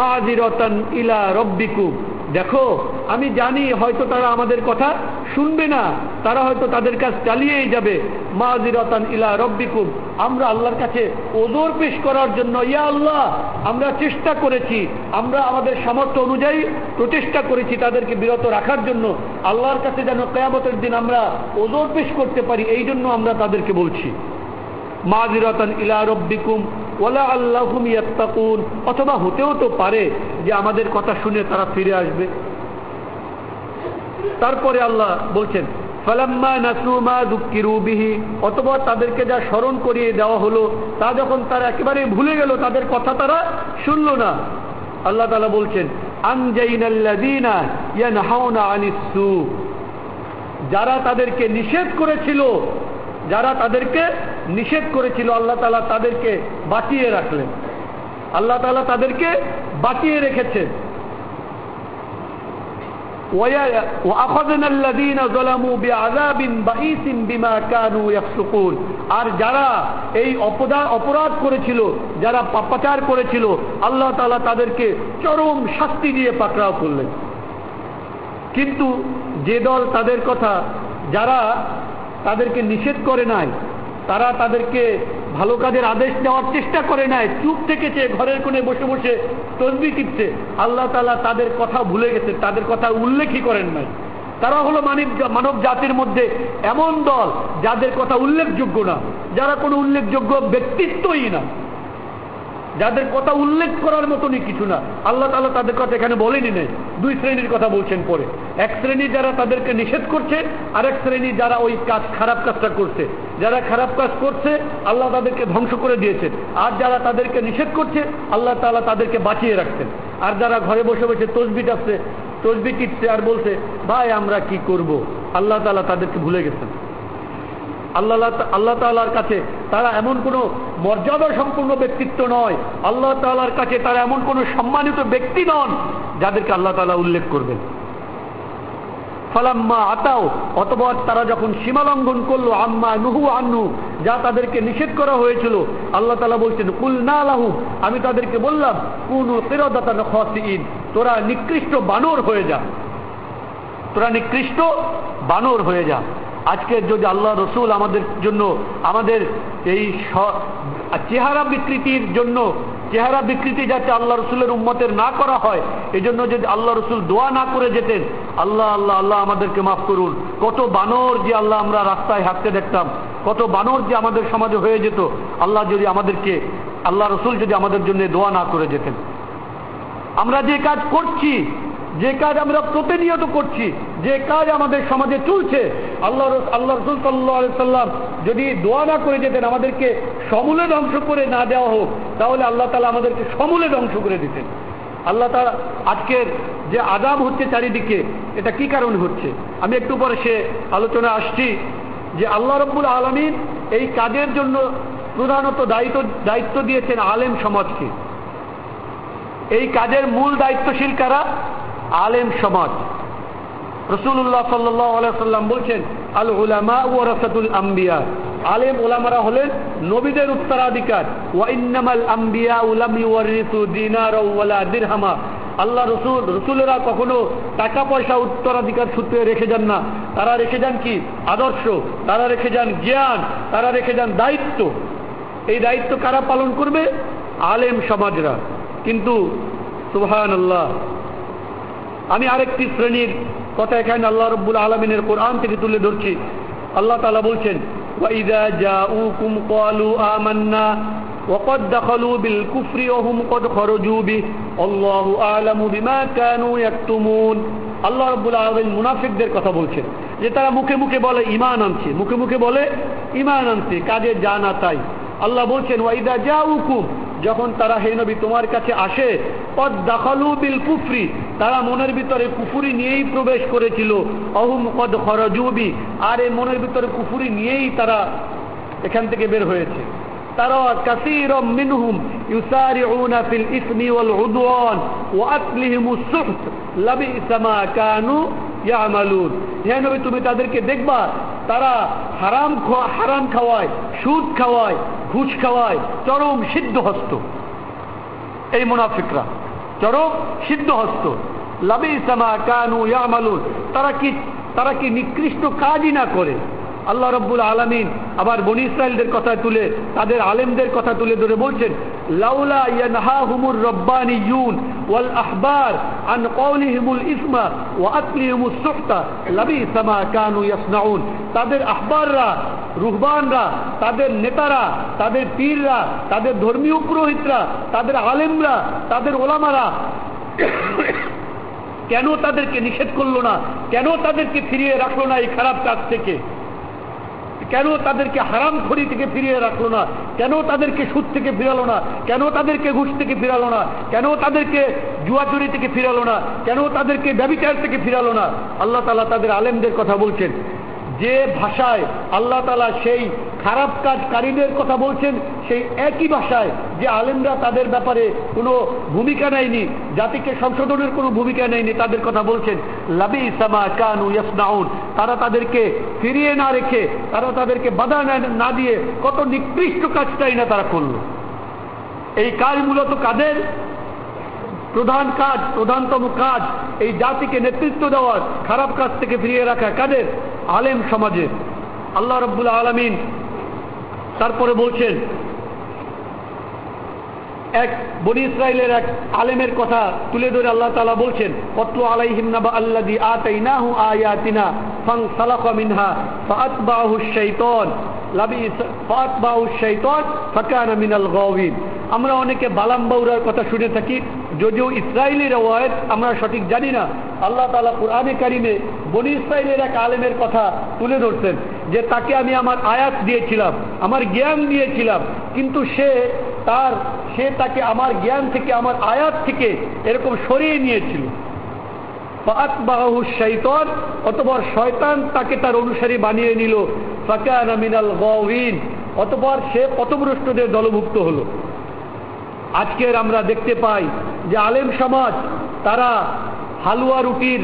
A: মাজিরতান ইলা রব্বিকু দেখো, আমি জানি হয়তো তারা আমাদের কথা শুনবে না, তারা হয়তো তাদের কাজ চালিয়েই যাবে। মাজিরতান ইলা রব্বিকুম, আমরা আল্লাহর কাছে ওজোর পেশ করার জন্য, ইয়া আল্লাহ, আমরা চেষ্টা করেছি, আমরা আমাদের সামর্থ্য অনুযায়ী প্রচেষ্টা করেছি তাদেরকে বিরত রাখার জন্য। আল্লাহর কাছে যেন কেয়ামতের দিন আমরা ওজোর পেশ করতে পারি, এই জন্য আমরা তাদেরকে বলছি। মাজিরতান ইলা রব্বিকুম ওলা আল্লাহুম ইয়াত্তাকুন, অথবা হতেও তো পারে যে আমাদের কথা শুনে তারা ফিরে আসবে। তারপরে আল্লাহ বলছেন, ফালাম্মা নাসুমা দুঃখিরুবিহি অথবা তাদেরকে যা স্মরণ করিয়ে দেওয়া হলো, তা যখন তারা একেবারে ভুলে গেল, তাদের কথা তারা শুনল না। আল্লাহ তালা বলছেন, আনজাইনাল্লাযীনা ইয়ানহাউনা আনিসসু, যারা তাদেরকে নিষেধ করেছিল, যারা তাদেরকে নিষেধ করেছিল, আল্লাহ তালা তাদেরকে বাঁচিয়ে রাখলেন। আল্লাহ তালা তাদেরকে বাঁচিয়ে রেখেছেন। আর যারা এই অপরাধ করেছিল, যারা পাপাচার করেছিল, আল্লাহ তালা তাদেরকে চরম শাস্তি দিয়ে পাকড়াও করলেন। কিন্তু যে দল তাদের কথা, যারা তাদেরকে নিষেধ করে নাই, তারা তাদেরকে ভালো কাজের আদেশ দেওয়ার চেষ্টা করে নাই, চুপ থেকেছে ঘরের কোণে বসে বসে তসবি টিপছে। আল্লাহ তালা তাদের কথা ভুলে গেছে, তাদের কথা উল্লেখই করেন নাই। তারা হলো মানব মানব জাতির মধ্যে এমন দল যাদের কথা উল্লেখযোগ্য না। যারা কোনো উল্লেখযোগ্য ব্যক্তিত্বই না। যাদের কথা উল্লেখ করার মতনই কিছু না। আল্লাহ তালা তাদের কথা এখানে বলেনি নেই। দুই শ্রেণির কথা বলছেন পরে। এক শ্রেণি যারা তাদেরকে নিষেধ করছে, আরেক শ্রেণি যারা ওই কাজ, খারাপ কাজটা করছে। যারা খারাপ কাজ করছে, আল্লাহ তাদেরকে ধ্বংস করে দিয়েছেন। আর যারা তাদেরকে নিষেধ করছে, আল্লাহ তালা তাদেরকে বাঁচিয়ে রাখছেন। আর যারা ঘরে বসে বসে তসবি টাপছে, তসবি টিপছে আর বলছে, ভাই, আমরা কি করব? আল্লাহ তালা তাদেরকে ভুলে গেছেন। আল্লাহ আল্লাহ তালার কাছে তারা এমন কোনো মর্যাদা সম্পূর্ণ ব্যক্তিত্ব নয়। আল্লাহ তালার কাছে তারা এমন কোনো সম্মানিত ব্যক্তি নন যাদেরকে আল্লাহ তালা উল্লেখ করবেন। ফালাম্মা আতাও অথবা তারা যখন সীমালঙ্ঘন করল, আম্মা নুহু আন্নু যা তাদেরকে নিষেধ করা হয়েছিল, আল্লাহ তালা বলছেন, কুল না আলাহু আমি তাদেরকে বললাম, কোন ফেরদাতা খসিন তোরা নিকৃষ্ট বানর হয়ে যা। তোরা নিকৃষ্ট বানর হয়ে যা। আজকে যদি আল্লাহ রসুল আমাদের জন্য, আমাদের এই চেহারা বিকৃতির জন্য, চেহারা বিকৃতি যাতে আল্লাহ রসুলের উম্মতের না করা হয় এই জন্য যদি আল্লাহ রসুল দোয়া না করে যেতেন, আল্লাহ আল্লাহ আল্লাহ আমাদেরকে মাফ করুন। কত বানর যে আল্লাহ আমরা রাস্তায় হাঁটতে দেখতাম, কত বানর যে আমাদের সমাজে হয়ে যেত, আল্লাহ যদি আমাদেরকে, আল্লাহ রসুল যদি আমাদের জন্য দোয়া না করে যেতেন। আমরা যে কাজ করছি যে কাজ আমরা প্রতিনিয়ত করছি, যে কাজ আমাদের সমাজে চলছে, আল্লাহ আল্লাহ রসুল সাল্লাহ সাল্লাম যদি দোয়া না করে যেতেন, আমাদেরকে সমূলে ধ্বংস করে না দেওয়া হোক, তাহলে আল্লাহ তালা আমাদেরকে সমূলে ধ্বংস করে দিতেন। আল্লাহ তালা আজকের যে আদাব হচ্ছে চারিদিকে, এটা কি কারণ হচ্ছে? আমি একটু পরে সে আলোচনা আসছি যে আল্লাহ রব্বুল আলমিন এই কাজের জন্য প্রধানত দায়িত্ব দায়িত্ব দিয়েছেন আলেম সমাজকে। এই কাজের মূল দায়িত্বশীল কারা? আলেম সমাজ। রসুল্লাহ সাল্লাম বলছেন আল উলামা ওয়ারাসাতুল আম্বিয়া। আলেম ওলামারা হলেন নবীদের উত্তরাধিকার। ওয়াইনামাল আম্বিয়া উলাম ইউরিসু দিনার ওয়ালা দিরহামা। আল্লাহ রসুল, রসুলেরা কখনো টাকা পয়সা উত্তরাধিকার সূত্রে রেখে যান না। তারা রেখে যান কি? আদর্শ। তারা রেখে যান জ্ঞান। তারা রেখে যান দায়িত্ব। এই দায়িত্ব কারা পালন করবে? আলেম সমাজরা। কিন্তু সুহান আল্লাহ আমি আরেকটি শ্রেণীর কথা এখানে আল্লাহ রব্বুল আলমিনের কোরআন থেকে তুলে ধরছি আল্লাহ তালা বলছেন وَإِذَا جَاءُوكُمْ قَالُوا آمَنَّا وَقَدْ دَخَلُوا بِالْكُفْرِ وَهُمْ قَدْ خَرَجُوا بِهِ اللَّهُ أَعْلَمُ بِمَا كَانُوا يَكْتُمُونَ আল্লাহ রব্বুল আলমিন মুনাফিকদের কথা বলছেন যে তারা মুখে মুখে বলে ইমান আনছে মুখে মুখে বলে ইমান আনছে কাজে যা না তাই আল্লাহ বলছেন ওয়াইদা যা উকুম যখন তারা, হে নবী, তোমার কাছে আসে পদ দাখালু বিল কুফরি তারা মনের ভিতরে কুফুরি নিয়েই প্রবেশ করেছিল। অহুম কদ খরজুবি আর এই মনের ভিতরে কুফুরি নিয়েই তারা এখান থেকে বের হয়েছে। তারা কাসির মিনহুম ইসমি ওয়াল উদওয়ান ওয়া আকলিহিমুস সুহত, লাবিসা মা কানু ইয়ামালুন। হে নবী, তুমি তাদেরকে দেখবা তারা হারাম হারাম খাওয়ায়, সুদ খাওয়ায়, ঘুষ খাওয়ায়, চরম সিদ্ধ হস্ত এই মুনাফিকরা, চরম সিদ্ধ হস্ত লাবিসামা কানু ইয়ামালুন, তারা কি তারা কি নিকৃষ্ট কাজই না করে? আল্লাহ রব্বুল আলমিন আবার বনি ইসরায়েলদের কথা তুলে, তাদের আলেমদের কথা তুলে ধরে বলছেন, লাউলা ইয়ানহাহুমুর রব্বানিয়ুন ওয়াল আহবার আন কওলিহিমুল ইসমা ওয়া আকলিহিমুস সুহতা, লাবিসা মা কানু ইয়াসনাউন। তাদের আহবাররা, রুহবানরা, তাদের নেতারা, তাদের পীররা, তাদের ধর্মীয় পুরোহিতরা, তাদের আলেমরা, তাদের ওলামারা, কেন তাদেরকে নিষেধ করল না? কেন তাদেরকে ফিরিয়ে রাখল না এই খারাপ কাজ থেকে? কেন তাদেরকে হারাম খড়ি থেকে ফিরিয়ে রাখল না? কেন তাদেরকে সুদ থেকে ফিরালো না? কেন তাদেরকে ঘুষ থেকে ফিরালো না? কেন তাদেরকে জুয়াচুরি থেকে ফিরালো না? কেন তাদেরকে ব্যবিচার থেকে ফিরালো না? আল্লাহ তালা তাদের আলেমদের কথা বলছেন। যে ভাষায় আল্লাহ তালা সেই খারাপ কাজকারীদের কথা বলছেন, সেই একই ভাষায় যে আলেমরা তাদের ব্যাপারে কোনো ভূমিকা নেয়নি, জাতিকে সংশোধনের কোনো ভূমিকা নেয়নি, তাদের কথা বলছেন। লাবি ইসামা কানু ইয়াসনাউন, তারা তাদেরকে ফিরিয়ে না রেখে, তারা তাদেরকে বাধা না দিয়ে কত নিকৃষ্ট কাজটাই না তারা করল। এই কাজ মূলত কাদের? প্রধান কাজ, প্রধানতম কাজ এই জাতিকে নেতৃত্ব দেওয়ার, খারাপ কাজ থেকে ফিরিয়ে রাখা কাদের? আলেম সমাজে আল্লাহ রব্বুল আলমিন তারপরে বলছেন, এক বনি ইসরায়েলের এক আলেমের কথা তুলে ধরে আল্লাহ তালা বলছেন কতলু আলাইহিম নাবা আল্লাদি আতাইনাহু আয়াতিনা ফাং সালাকা মিনহা ফাআতবাহু শাইতান লাবি ফাআতবাহু শাইতান ফাকানা মিনাল গাওয়িন। আমরা অনেকে বালাম বাউরার কথা শুনে থাকি যদিও ইসরায়েলি রওয়ায়ত আমরা সঠিক জানি না, আল্লাহ তালা কোরআনে কারিমে বনি ইসরায়েলের এক আলেমের কথা তুলে ধরছেন যে তাকে আমি আমার আয়াত দিয়েছিলাম, আমার জ্ঞান দিয়েছিলাম, কিন্তু সে তার, সে তাকে আমার জ্ঞান থেকে, আমার আয়াত থেকে এরকম সরিয়ে নিয়েছিল। শৈতন শয়তান তাকে তার অনুসারী বানিয়ে নিল, ফাকানা মিনাল গওয়িন, অতপর সে পথভ্রষ্টদের দলভুক্ত হলো। আজকের আমরা দেখতে পাই যে আলেম সমাজ, তারা হালুয়া রুটির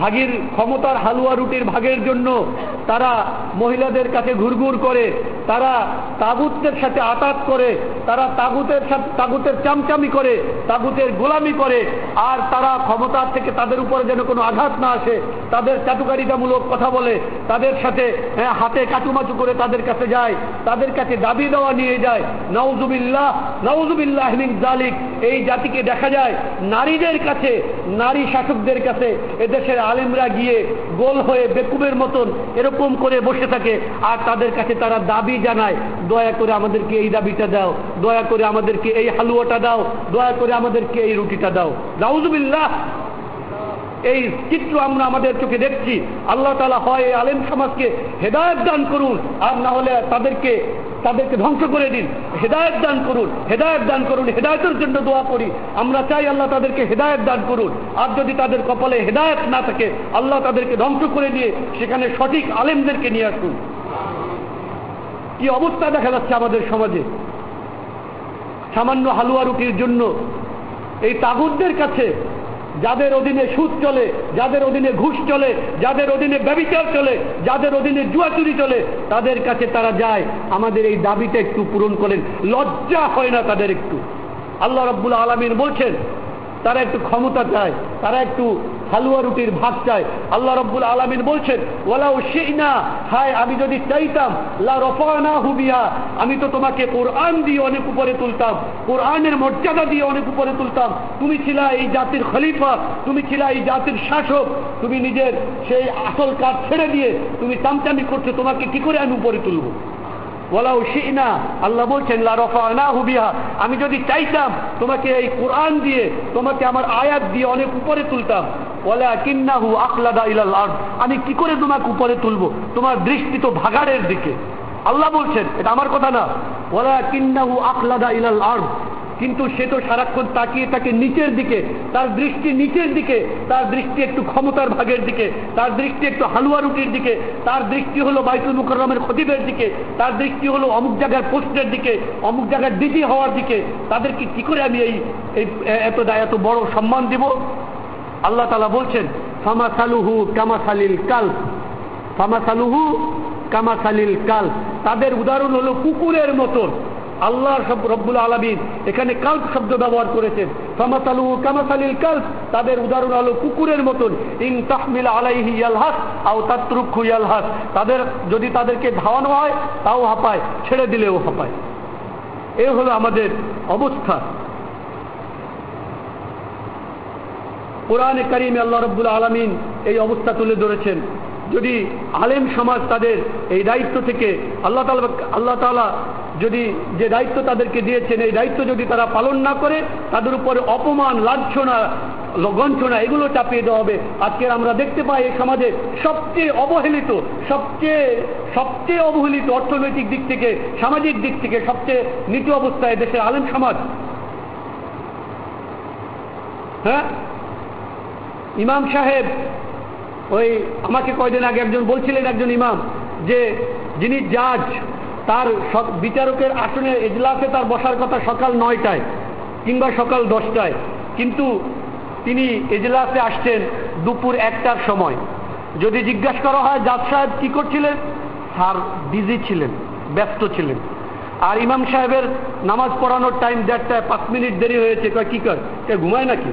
A: ভাগের, ক্ষমতার হালুয়া রুটির ভাগের জন্য তারা মহিলাদের কাছে ঘুরঘুর করে, তারা তাগুতের সাথে আতাত করে, তারা তাগুতের সাথে, তাগুতের চামচামি করে, তাগুতের গোলামি করে, আর তারা ক্ষমতার থেকে তাদের উপরে যেন কোনো আঘাত না আসে তাদের চাটুকারিতামূলক কথা বলে তাদের সাথে হ্যাঁ, হাতে কাচুমাচু করে তাদের কাছে যায় তাদের কাছে দাবি দেওয়া নিয়ে যায়। নওজুবিল্লাহ নওজুবিল্লাহ জালিক এই জাতিকে দেখা যায় নারীদের কাছে নারী শাসকদের কাছে এদেশের আলিমরা গিয়ে গোল হয়ে বেকুবের মতন এরকম করে বসে থাকে আর তাদের কাছে তারা দাবি জানায় দয়া করে আমাদেরকে এই দাবিটা দাও দয়া করে আমাদেরকে এই হালুয়াটা দাও দয়া করে আমাদেরকে এই রুটিটা দাও। নাউজুবিল্লাহ এই চিত্র আমরা আমাদের চোখে দেখছি। আল্লাহ তালা হয় এই আলেম সমাজকে হেদায়ত দান করুন, আর না হলে তাদেরকে তাদেরকে ধ্বংস করে দিন। হেদায়ত দান করুন, হেদায়ত দান করুন, হেদায়তের জন্য দোয়া করি। আমরা চাই আল্লাহ তাদেরকে হেদায়ত দান করুন। আর যদি তাদের কপালে হেদায়ত না থাকে, আল্লাহ তাদেরকে ধ্বংস করে দিয়ে সেখানে সঠিক আলেমদেরকে নিয়ে আসুন। কি অবস্থা দেখা যাচ্ছে আমাদের সমাজে? সামান্য হালুয়া রুটির জন্য এই তাগুদদের কাছে যাদের অধীনে সুদ চলে, যাদের অধীনে ঘুষ চলে, যাদের অধীনে ব্যবিচার চলে, যাদের অধীনে জুয়াচুরি চলে, তাদের কাছে তারা যায়। আমাদের এই দাবিটা একটু পূরণ করেন। লজ্জা হয় না তাদের একটু। আল্লাহ রব্বুল আলমিন বলছেন, তারা একটু ক্ষমতা চায়, তারা একটু হালুয়া রুটির ভাগ চায় আল্লাহ রব্বুল আলমিন বলছেন ওলাও না হায়, আমি যদি চাইতাম, লা রফানা হুবিয়া আমি তো তোমাকে কোরআন দিয়ে অনেক উপরে তুলতাম, কোরআনের মর্যাদা দিয়ে অনেক উপরে তুলতাম। তুমি ছিলা এই জাতির খলিফা, তুমি ছিলা এই জাতির শাসক, তুমি নিজের সেই আসল কাজ ছেড়ে দিয়ে তুমি চামচামি করছ, তোমাকে কি করে আমি উপরে তুলবো? ওলাও শিনা, আল্লাহ বলছেন লারফা হুবিহা আমি যদি চাইতাম, তোমাকে এই কোরআন দিয়ে, তোমাকে আমার আয়াত দিয়ে অনেক উপরে তুলতাম। ওলা কিন্নাহু আখলাদা ইলাল আর্দ। আমি কি করে তোমাকে উপরে তুলবো? তোমার দৃষ্টি তো ভাগাড়ের দিকে। আল্লাহ বলছেন, এটা আমার কথা না। ওলা কিন্নাহু আখলাদা ইলাল আর্দ। কিন্তু সে তো সারাক্ষণ তাকিয়ে তাকে নিচের দিকে, তার দৃষ্টি নিচের দিকে, তার দৃষ্টি একটু ক্ষমতার ভাগের দিকে, তার দৃষ্টি একটু হালুয়া রুটির দিকে, তার দৃষ্টি হলো বাইতুল মুকরমের খতিবের দিকে, তার দৃষ্টি হলো অমুক জায়গার পোস্টের দিকে, অমুক জায়গার দিদি হওয়ার দিকে, তাদেরকে কি করে আমি এই এত এত বড় সম্মান দিব? আল্লাহ তালা বলছেন ফামা সালুহু কামা সালিল কাল ফামা সালুহু কামা সালিল কাল তাদের উদাহরণ হলো কুকুরের মতন। আল্লাহ রব্বুল আলমিন এখানে কাল্প শব্দ ব্যবহার করেছেন। ফামাসালু কামাসালিল কাল্প, তাদের উদাহরণ হলো কুকুরের মতন। ইন তাহমিল আলাইহি ইয়ালহাস আও তাত্রুক্ষু ইয়ালহাস, তাদের যদি তাদেরকে ধাওয়ানো হয়, তাও হাঁপায়, ছেড়ে দিলেও হাঁপায়। এ হলো আমাদের অবস্থা। কোরআনে কারিমে আল্লাহ রব্বুল আলমিন এই অবস্থা তুলে ধরেছেন। যদি আলেম সমাজ তাদের এই দায়িত্ব থেকে আল্লাহ তালা আল্লাহ তালা যদি যে দায়িত্ব তাদেরকে দিয়েছেন, এই দায়িত্ব যদি তারা পালন না করে, তাদের উপরে অপমান, লাঞ্ছনা গঞ্ছনা এগুলো চাপিয়ে দেওয়া হবে। আজকে আমরা দেখতে পাই এই সমাজে সবচেয়ে অবহেলিত, সবচেয়ে সবচেয়ে অবহেলিত অর্থনৈতিক দিক থেকে, সামাজিক দিক থেকে সবচেয়ে নিচু অবস্থায় দেশের আলেম সমাজ। হ্যাঁ? ইমাম সাহেব, ওই আমাকে কয়দিন আগে একজন বলছিলেন, একজন ইমাম, যে যিনি জাজ তার বিচারকের আসনে এজলাসে তার বসার কথা সকাল নয়টায় কিংবা সকাল দশটায়। কিন্তু তিনি এজলাসে আসছেন দুপুর একটার সময়। যদি জিজ্ঞাসা করা হয়, জাজ সাহেব কি করছিলেন? স্যার, বিজি ছিলেন, ব্যস্ত ছিলেন। আর ইমাম সাহেবের নামাজ পড়ানোর টাইম দেড়টায় পাঁচ মিনিট দেরি হয়েছে। কয়, কি কর? কে ঘুমায় নাকি?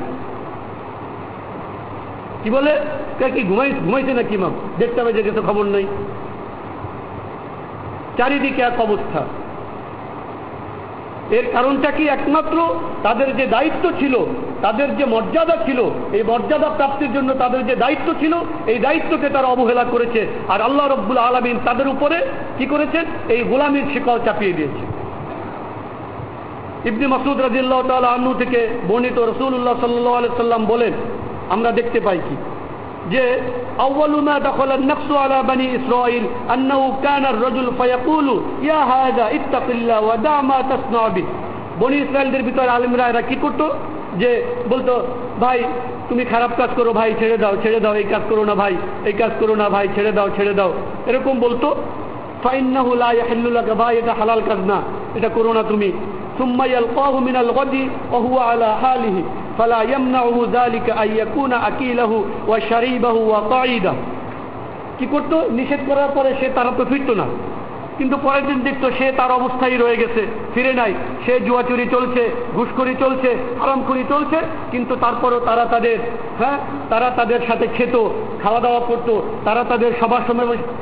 A: কি বলে? কে কি ঘুমাই ঘুমাইছে নাকি ইমাম? দেড়টা বেজে গেছে, খবর নেই। চারিদিকে এক অবস্থা। এর কারণটা কি একমাত্র? তাদের যে দায়িত্ব ছিল, তাদের যে মর্যাদা ছিল, এই মর্যাদা প্রাপ্তির জন্য তাদের যে দায়িত্ব ছিল, এই দায়িত্বকে তারা অবহেলা করেছে। আর আল্লাহ রব্বুল আলমিন তাদের উপরে কি করেছেন? এই গোলামীর শিকল চাপিয়ে দিয়েছে। ইবনি মাসুদ রাজিল্লাহ তাল আন্নু থেকে বর্ণিত রসুল্লাহ সাল্লাহ সাল্লাম বলেন, আমরা দেখতে পাই কি? যে আউ্বালুমা দখল নকসু আলা বানি ইসরাইল আন্নাহু কানার রজুল ফায়াকুলু, ইয়া হাদা ইত্তাকিল্লাহ ওয়া দা মা তাসনা বনি ইসরায়েলদের ভিতরে আলিমরা এরা কি করতো? যে, বলতো, ভাই, তুমি খারাপ কাজ করো, ভাই, ছেড়ে দাও ছেড়ে দাও, এই কাজ করো না, ভাই, এই কাজ করো না, ভাই, ছেড়ে দাও ছেড়ে দাও। এরকম বলতো, ফাইন্নাহু লা ইয়াহিল্লুলাকা ভাই, এটা হালাল কাজ না, এটা করো না তুমি। সুম্মা ইয়ালকাহু মিনাল গাদি ওয়া হুয়া আলা হালিহি। فلا يمنعه ذلك أن يكون أكيله وشريبه وقعيده কি করতো নিষেধ করার পরে সে তারা তো ফিরতো না কিন্তু পরের দিন দেখতো সে তার অবস্থায় রয়ে গেছে ফিরে নাই সে জুয়াচুরি চলছে ঘুষখড়ি চলছে আরামখড়ি চলছে কিন্তু তারপরও তারা তাদের হ্যাঁ তারা তাদের সাথে খেত খাওয়া দাওয়া করতো তারা তাদের সভা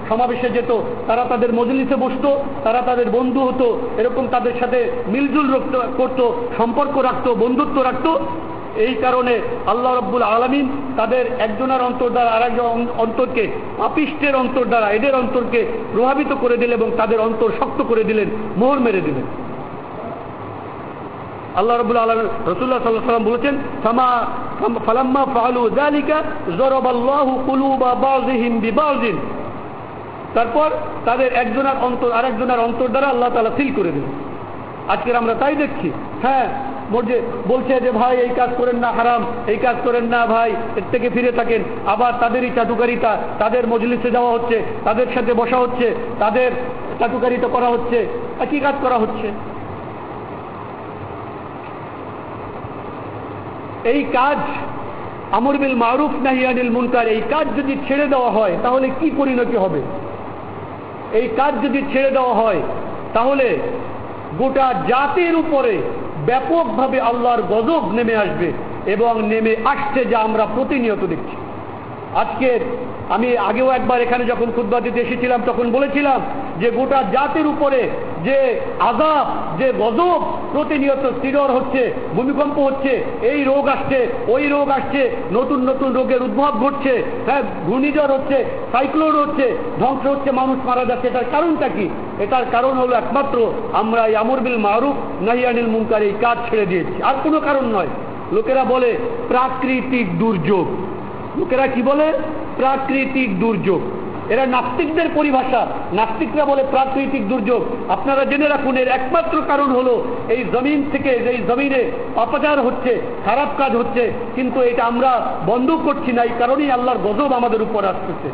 A: সমাবেশে যেত তারা তাদের মজলিসে বসতো তারা তাদের বন্ধু হতো এরকম তাদের সাথে মিলজুল করতো সম্পর্ক রাখতো বন্ধুত্ব রাখতো এই কারণে আল্লাহ রব্বুল আলমিন তাদের একজনের অন্তর দ্বারা আর একজন অন্তরকে পাপিষ্টের অন্তর দ্বারা, এদের অন্তরকে প্রভাবিত করে দিলেন এবং তাদের অন্তর শক্ত করে দিলেন, মোহর মেরে দিলেন। আল্লাহ রবুল আলম রসুল্লাহ সাল্লাহ সাল্লাম বলেছেন ফালাম্মা ফালু জালিকা জরবাল্লাহু কুলুবা বাজিহিম বিবাজিন তারপর তাদের একজনের অন্তর, আরেকজনের অন্তর দ্বারা আল্লাহ তালা সিল করে দিলেন। আজকের আমরা তাই দেখছি হ্যাঁ বলছে যে, ভাই, এই কাজ করেন না, হারাম। এই কাজ করেন না, ভাই। এর থেকে ফিরে থাকেন। আবার তাদেরই চাটুকারিতা। তাদের মজলিসে যাওয়া হচ্ছে। তাদের সাথে বসা হচ্ছে। তাদের চাটুকারিতা করা হচ্ছে। একই কাজ করা হচ্ছে। এই কাজ, আমর বিল মারুফ নাহিয়ানিল মুনকার, এই কাজ যদি ছেড়ে দেওয়া হয়, তাহলে কি পরিণতি হবে? এই কাজ যদি ছেড়ে দেওয়া হয়, তাহলে গোটা জাতির উপরে ব্যাপকভাবে আল্লাহর গজব নেমে আসবে এবং নেমে আসছে যা আমরা প্রতিনিয়ত দেখছি। আজকে আমি আগেও একবার এখানে যখন খুদ্া দিতে এসেছিলাম, তখন বলেছিলাম যে গোটা জাতির উপরে যে আজাব যে গজব প্রতিনিয়ত স্থির হচ্ছে, ভূমিকম্প হচ্ছে, এই রোগ আসছে, ওই রোগ আসছে, নতুন নতুন রোগের উদ্ভব ঘটছে হ্যাঁ ঘূর্ণিঝড় হচ্ছে, সাইক্লোন হচ্ছে, ধ্বংস হচ্ছে, মানুষ মারা যাচ্ছে, এটার কারণটা কি? এটার কারণ হলো একমাত্র আমরা এই আমরবিল মারুফ নাহিয়ানিল মুনকার এই কাজ ছেড়ে দিয়েছি। আর কোনো কারণ নয়। লোকেরা বলে প্রাকৃতিক দুর্যোগ। লোকেরা কি বলে? প্রাকৃতিক দুর্যোগ। এরা নাস্তিকদের পরিভাষা। নাস্তিকরা বলে প্রাকৃতিক দুর্যোগ। আপনারা জেনে রাখুন, এর একমাত্র কারণ হলো এই জমিন থেকে এই জমিনে অপচার হচ্ছে, খারাপ কাজ হচ্ছে, কিন্তু এটা আমরা বন্ধ করছি না, এই কারণেই আল্লাহর গজব আমাদের উপর আসতেছে।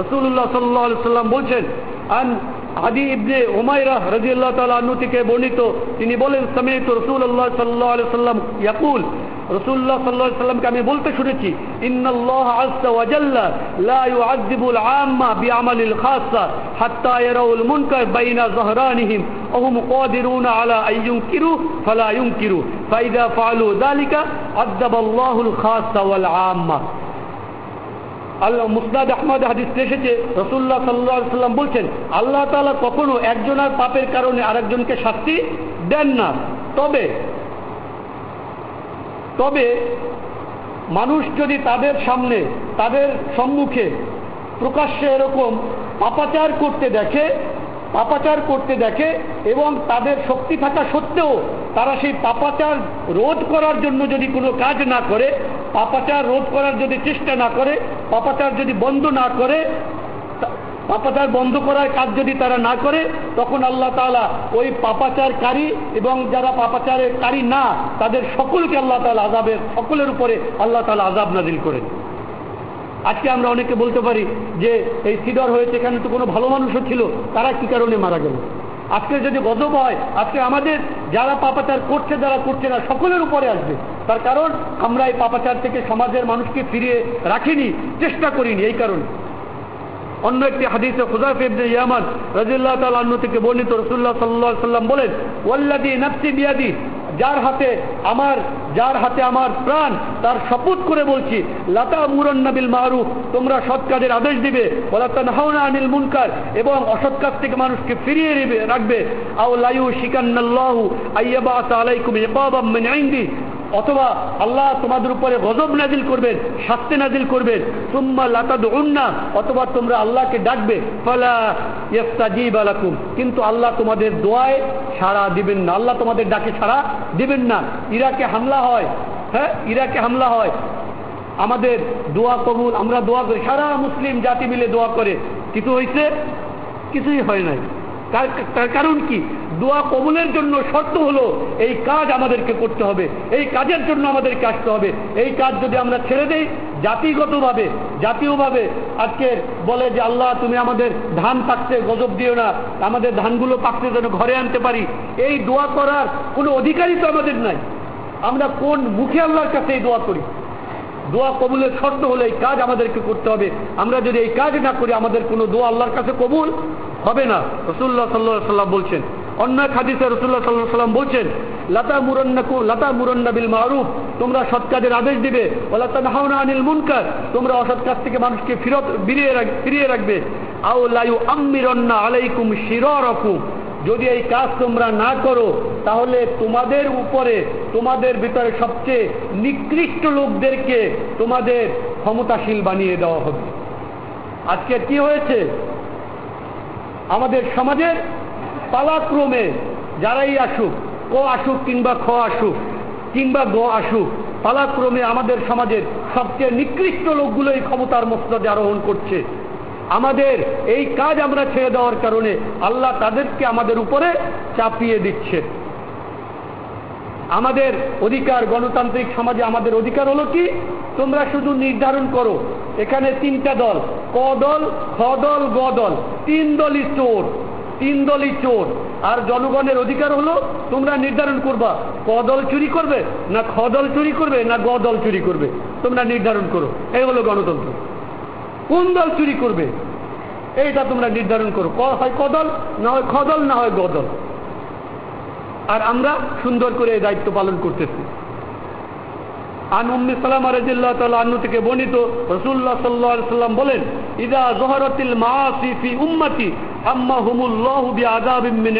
A: রসুল্লাহ সাল্লাহ সাল্লাম বলছেন, আন আদি ইবনে ওমাইরা রাজি আল্লাহ তালা থেকে বর্ণিত, তিনি বলেন, সমেত রসুল্লাহ সাল্লাহ সাল্লাম ইয়াকুল রসুল্লাহ সাল্লাহ সাল্লামকে আমি বলতে শুনেছি ইন্নাল্লাহ আজ্জা ওয়াজাল্লা লা ইউআযযিবুল আম্মা বিআমালিল খাসসা হাত্তা ইয়ারাউল মুনকার বাইনা যাহরানিহিম وهم قادرون على أن ينكروا فلا ينكروا فإذا فعلوا ذلك عذب الله الخاص والعامة আল্লাহ মুসনাদ আহমদ হাদিস এসেছে রসুল্লাহ সাল্লাহ সাল্লাম বলছেন আল্লাহ তালা কখনো একজনের পাপের কারণে আরেকজনকে শাস্তি দেন না তবে তবে মানুষ যদি তাদের সামনে, তাদের সম্মুখে প্রকাশ্যে এরকম পাপাচার করতে দেখে, পাপাচার করতে দেখে এবং তাদের শক্তি থাকা সত্ত্বেও তারা সেই পাপাচার রোধ করার জন্য যদি কোনো কাজ না করে, পাপাচার রোধ করার যদি চেষ্টা না করে, পাপাচার যদি বন্ধ না করে পাপাচার বন্ধ করার কাজ যদি তারা না করে, তখন আল্লাহ তালা ওই পাপাচারকারী এবং যারা পাপাচারের কারী না, তাদের সকলকে আল্লাহ তালা আজাবের সকলের উপরে আল্লাহ তালা আজাব নাজিল করেন। আজকে আমরা অনেকে বলতে পারি যে, এই সিডর হয়েছে, এখানে তো কোনো ভালো মানুষও ছিল, তারা কি কারণে মারা গেল? আজকে যদি গজব হয়, আজকে আমাদের যারা পাপাচার করছে, যারা করছে না, সকলের উপরে আসবে। তার কারণ, আমরা এই পাপাচার থেকে সমাজের মানুষকে ফিরিয়ে রাখিনি, চেষ্টা করিনি, এই কারণে। অন্য একটি হাদিসে খুজাফ ইবনে ইয়ামান রাজিল্লাহ থেকে বর্ণিত রাসূলুল্লাহ সাল্লাল্লাহু আলাইহি সাল্লাম বলেন, ওয়াল্লাযী নাফসি বিয়াদি, যার হাতে আমার, যার হাতে আমার প্রাণ, তার শপথ করে বলছি লাতা মুরন্নাবিল মারুফ, তোমরা সৎ কাজের আদেশ দিবে ওলাতানহাউনা আনিল মুনকার, এবং অসৎ কাজ থেকে মানুষকে ফিরিয়ে রাখবে, আও লাইউ শিকান্নাল্লাহু আইয়াবাস আলাইকুম ইকাবাম মিন ইনদি অথবা আল্লাহ তোমাদের উপরে গজব নাজিল করবেন, শাস্তি নাজিল করবেন। তোমরা তুম্মা লাতাদ উন্না অথবা তোমরা আল্লাহকে ডাকবে, ফলা কিন্তু আল্লাহ তোমাদের দোয়ায় সাড়া দিবেন না। আল্লাহ তোমাদের ডাকে সাড়া দিবেন না। ইরাকে হামলা হয়। হ্যাঁ ইরাকে হামলা হয়। আমাদের দোয়া কবুল, আমরা দোয়া করি। সারা মুসলিম জাতি মিলে দোয়া করে। কিছু হয়েছে কিছুই হয় নাই। তার কারণ কি? দোয়া কবুলের জন্য শর্ত হলো, এই কাজ আমাদেরকে করতে হবে, এই কাজের জন্য আমাদেরকে আসতে হবে। এই কাজ যদি আমরা ছেড়ে দেই, জাতিগতভাবে, জাতীয়ভাবে, আজকে বলে যে আল্লাহ, তুমি আমাদের ধান পাকতে গজব দিও না, আমাদের ধানগুলো পাকতে যেন ঘরে আনতে পারি, এই দোয়া করার কোনো অধিকারই তো আমাদের নাই। আমরা কোন মুখে আল্লাহর কাছে এই দোয়া করি? দোয়া কবুলের শর্ত হলে, এই কাজ আমাদেরকে করতে হবে। আমরা যদি এই কাজ না করি, আমাদের কোনো দোয়া আল্লাহর কাছে কবুল হবে না। রসুল্লাহ সাল্লাহ সাল্লাম বলছেন অন্য এক হাদিসে রসুল্লাহ সাল্লাহ সাল্লাম বলছেন লতা মুরন্নাকু লতা মুরন্না বিল মারুফ। তোমরা সৎ কাজের আদেশ দিবে। ওলাতা নাহাউনা আনিল মুনকার। তোমরা অসৎ কাজ থেকে মানুষকে ফিরত ফিরিয়ে রাখ, ফিরিয়ে রাখবে। আও লাইউ আম্মিরন্না আলাইকুম শিররকুম। যদি এই কাজ তোমরা না করো, তাহলে তোমাদের উপরে, তোমাদের ভিতরে সবচেয়ে নিকৃষ্ট লোকদেরকে তোমাদের ক্ষমতাশীল বানিয়ে দেওয়া হবে। আজকে কি হয়েছে? আমাদের সমাজের পালাক্রমে যারাই আসুক, ক আসুক কিংবা খ আসুক, কিংবা গ আসুক, পালাক্রমে আমাদের সমাজের সবচেয়ে নিকৃষ্ট লোকগুলোই ক্ষমতার মস্তদে আরোহণ করছে। আমাদের এই কাজ আমরা ছেড়ে দেওয়ার কারণে আল্লাহ তাদেরকে আমাদের উপরে চাপিয়ে দিচ্ছে। আমাদের অধিকার, গণতান্ত্রিক সমাজে আমাদের অধিকার হলো কি? তোমরা শুধু নির্ধারণ করো, এখানে তিনটা দল, ক দল, খ দল, গ দল, তিন দলই চোর। তিন দলই চোর। আর জনগণের অধিকার হলো তোমরা নির্ধারণ করবা কদল চুরি করবে, না খদল চুরি করবে, না গদল চুরি করবে। তোমরা নির্ধারণ করো। এই হলো গণতন্ত্র। কোন দল চুরি করবে? এইটা তোমরা নির্ধারণ করো। হয় কদল না হয় খদল না হয় গদল আর আমরা সুন্দর করে এই দায়িত্ব পালন করতেছি। আন উম্মি সালাম রাজিল্লাহ তাআলা আন্নু থেকে বর্ণিত রসুল্লাহ সাল্লাহ সাল্লাম বলেন ইদা জহরতিল মাসি ফি উম্মতি আম্মা হুমুল্লাহু মিন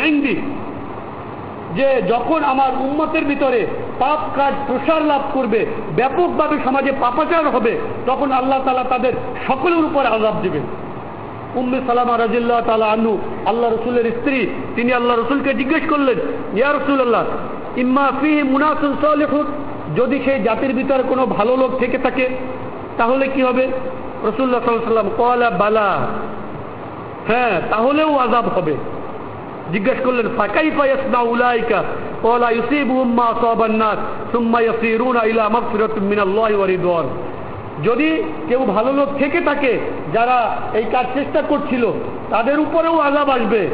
A: যে যখন আমার উম্মতের ভিতরে পাপ কাজ, প্রসার লাভ করবে, ব্যাপকভাবে সমাজে পাপাচার হবে, তখন আল্লাহ তালা তাদের সকলের উপর আজাব দেবেন। উম্মে সালামা রাজিল্লাহ তালা আনু আল্লাহ রসুলের স্ত্রী, তিনি আল্লাহ রসুলকে জিজ্ঞেস করলেন, ইয়া রসুল আল্লাহ ইম্মা ফি মুনাসুল সালেহুন? যদি সেই জাতির ভিতরে কোনো ভালো লোক থেকে থাকে, তাহলে কি হবে? রসুল্লাহ সাল্লাম কলা বালা। হ্যাঁ তাহলেও আজাব হবে। জিজ্ঞেস করলেন ফাকাই ফায়াসনা উলাইকা? কলা ইউসিবুহুম মা আসাবান নাস, সুম্মা ইয়াসিরুনা ইলা মাগফিরাতিন মিনাল্লাহি ওয়া রিদওয়ান। যদি কেউ ভালো লোক থেকে থাকে, যারা এই কাজ চেষ্টা করছিল, তাদের উপরেও আজাব আসবে।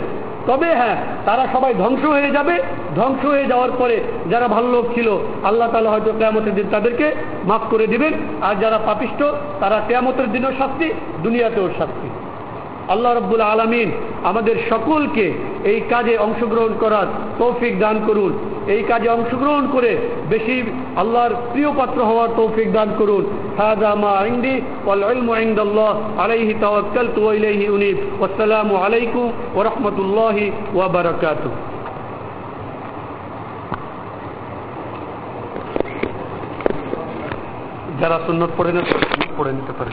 A: তবে হ্যাঁ তারা সবাই ধ্বংস হয়ে যাবে। ধ্বংস হয়ে যাওয়ার পরে যারা ভালো লোক ছিল, আল্লাহ তালা হয়তো কেয়ামতের দিন তাদেরকে মাফ করে দিবেন। আর যারা পাপিষ্ট, তারা কেয়ামতের দিনও শাস্তি, দুনিয়াতেও শাস্তি। আল্লাহ রব্বুল আলমিন আমাদের সকলকে এই কাজে অংশগ্রহণ করার তৌফিক দান করুন। এই কাজে অংশগ্রহণ করে বেশি আল্লাহর প্রিয় পাত্র হওয়ার তৌফিক দান করুন। হাজা মা ইন্দি ওয়াল ইলমু ইনদাল্লাহ আলাইহি তাওয়াক্কালতু ওয়া ইলাইহি উনীব। ওয়াসসালামু আলাইকুম ওয়া রাহমাতুল্লাহি ওয়া যারা সুন্নত পড়ে না পড়ে নিতে পারে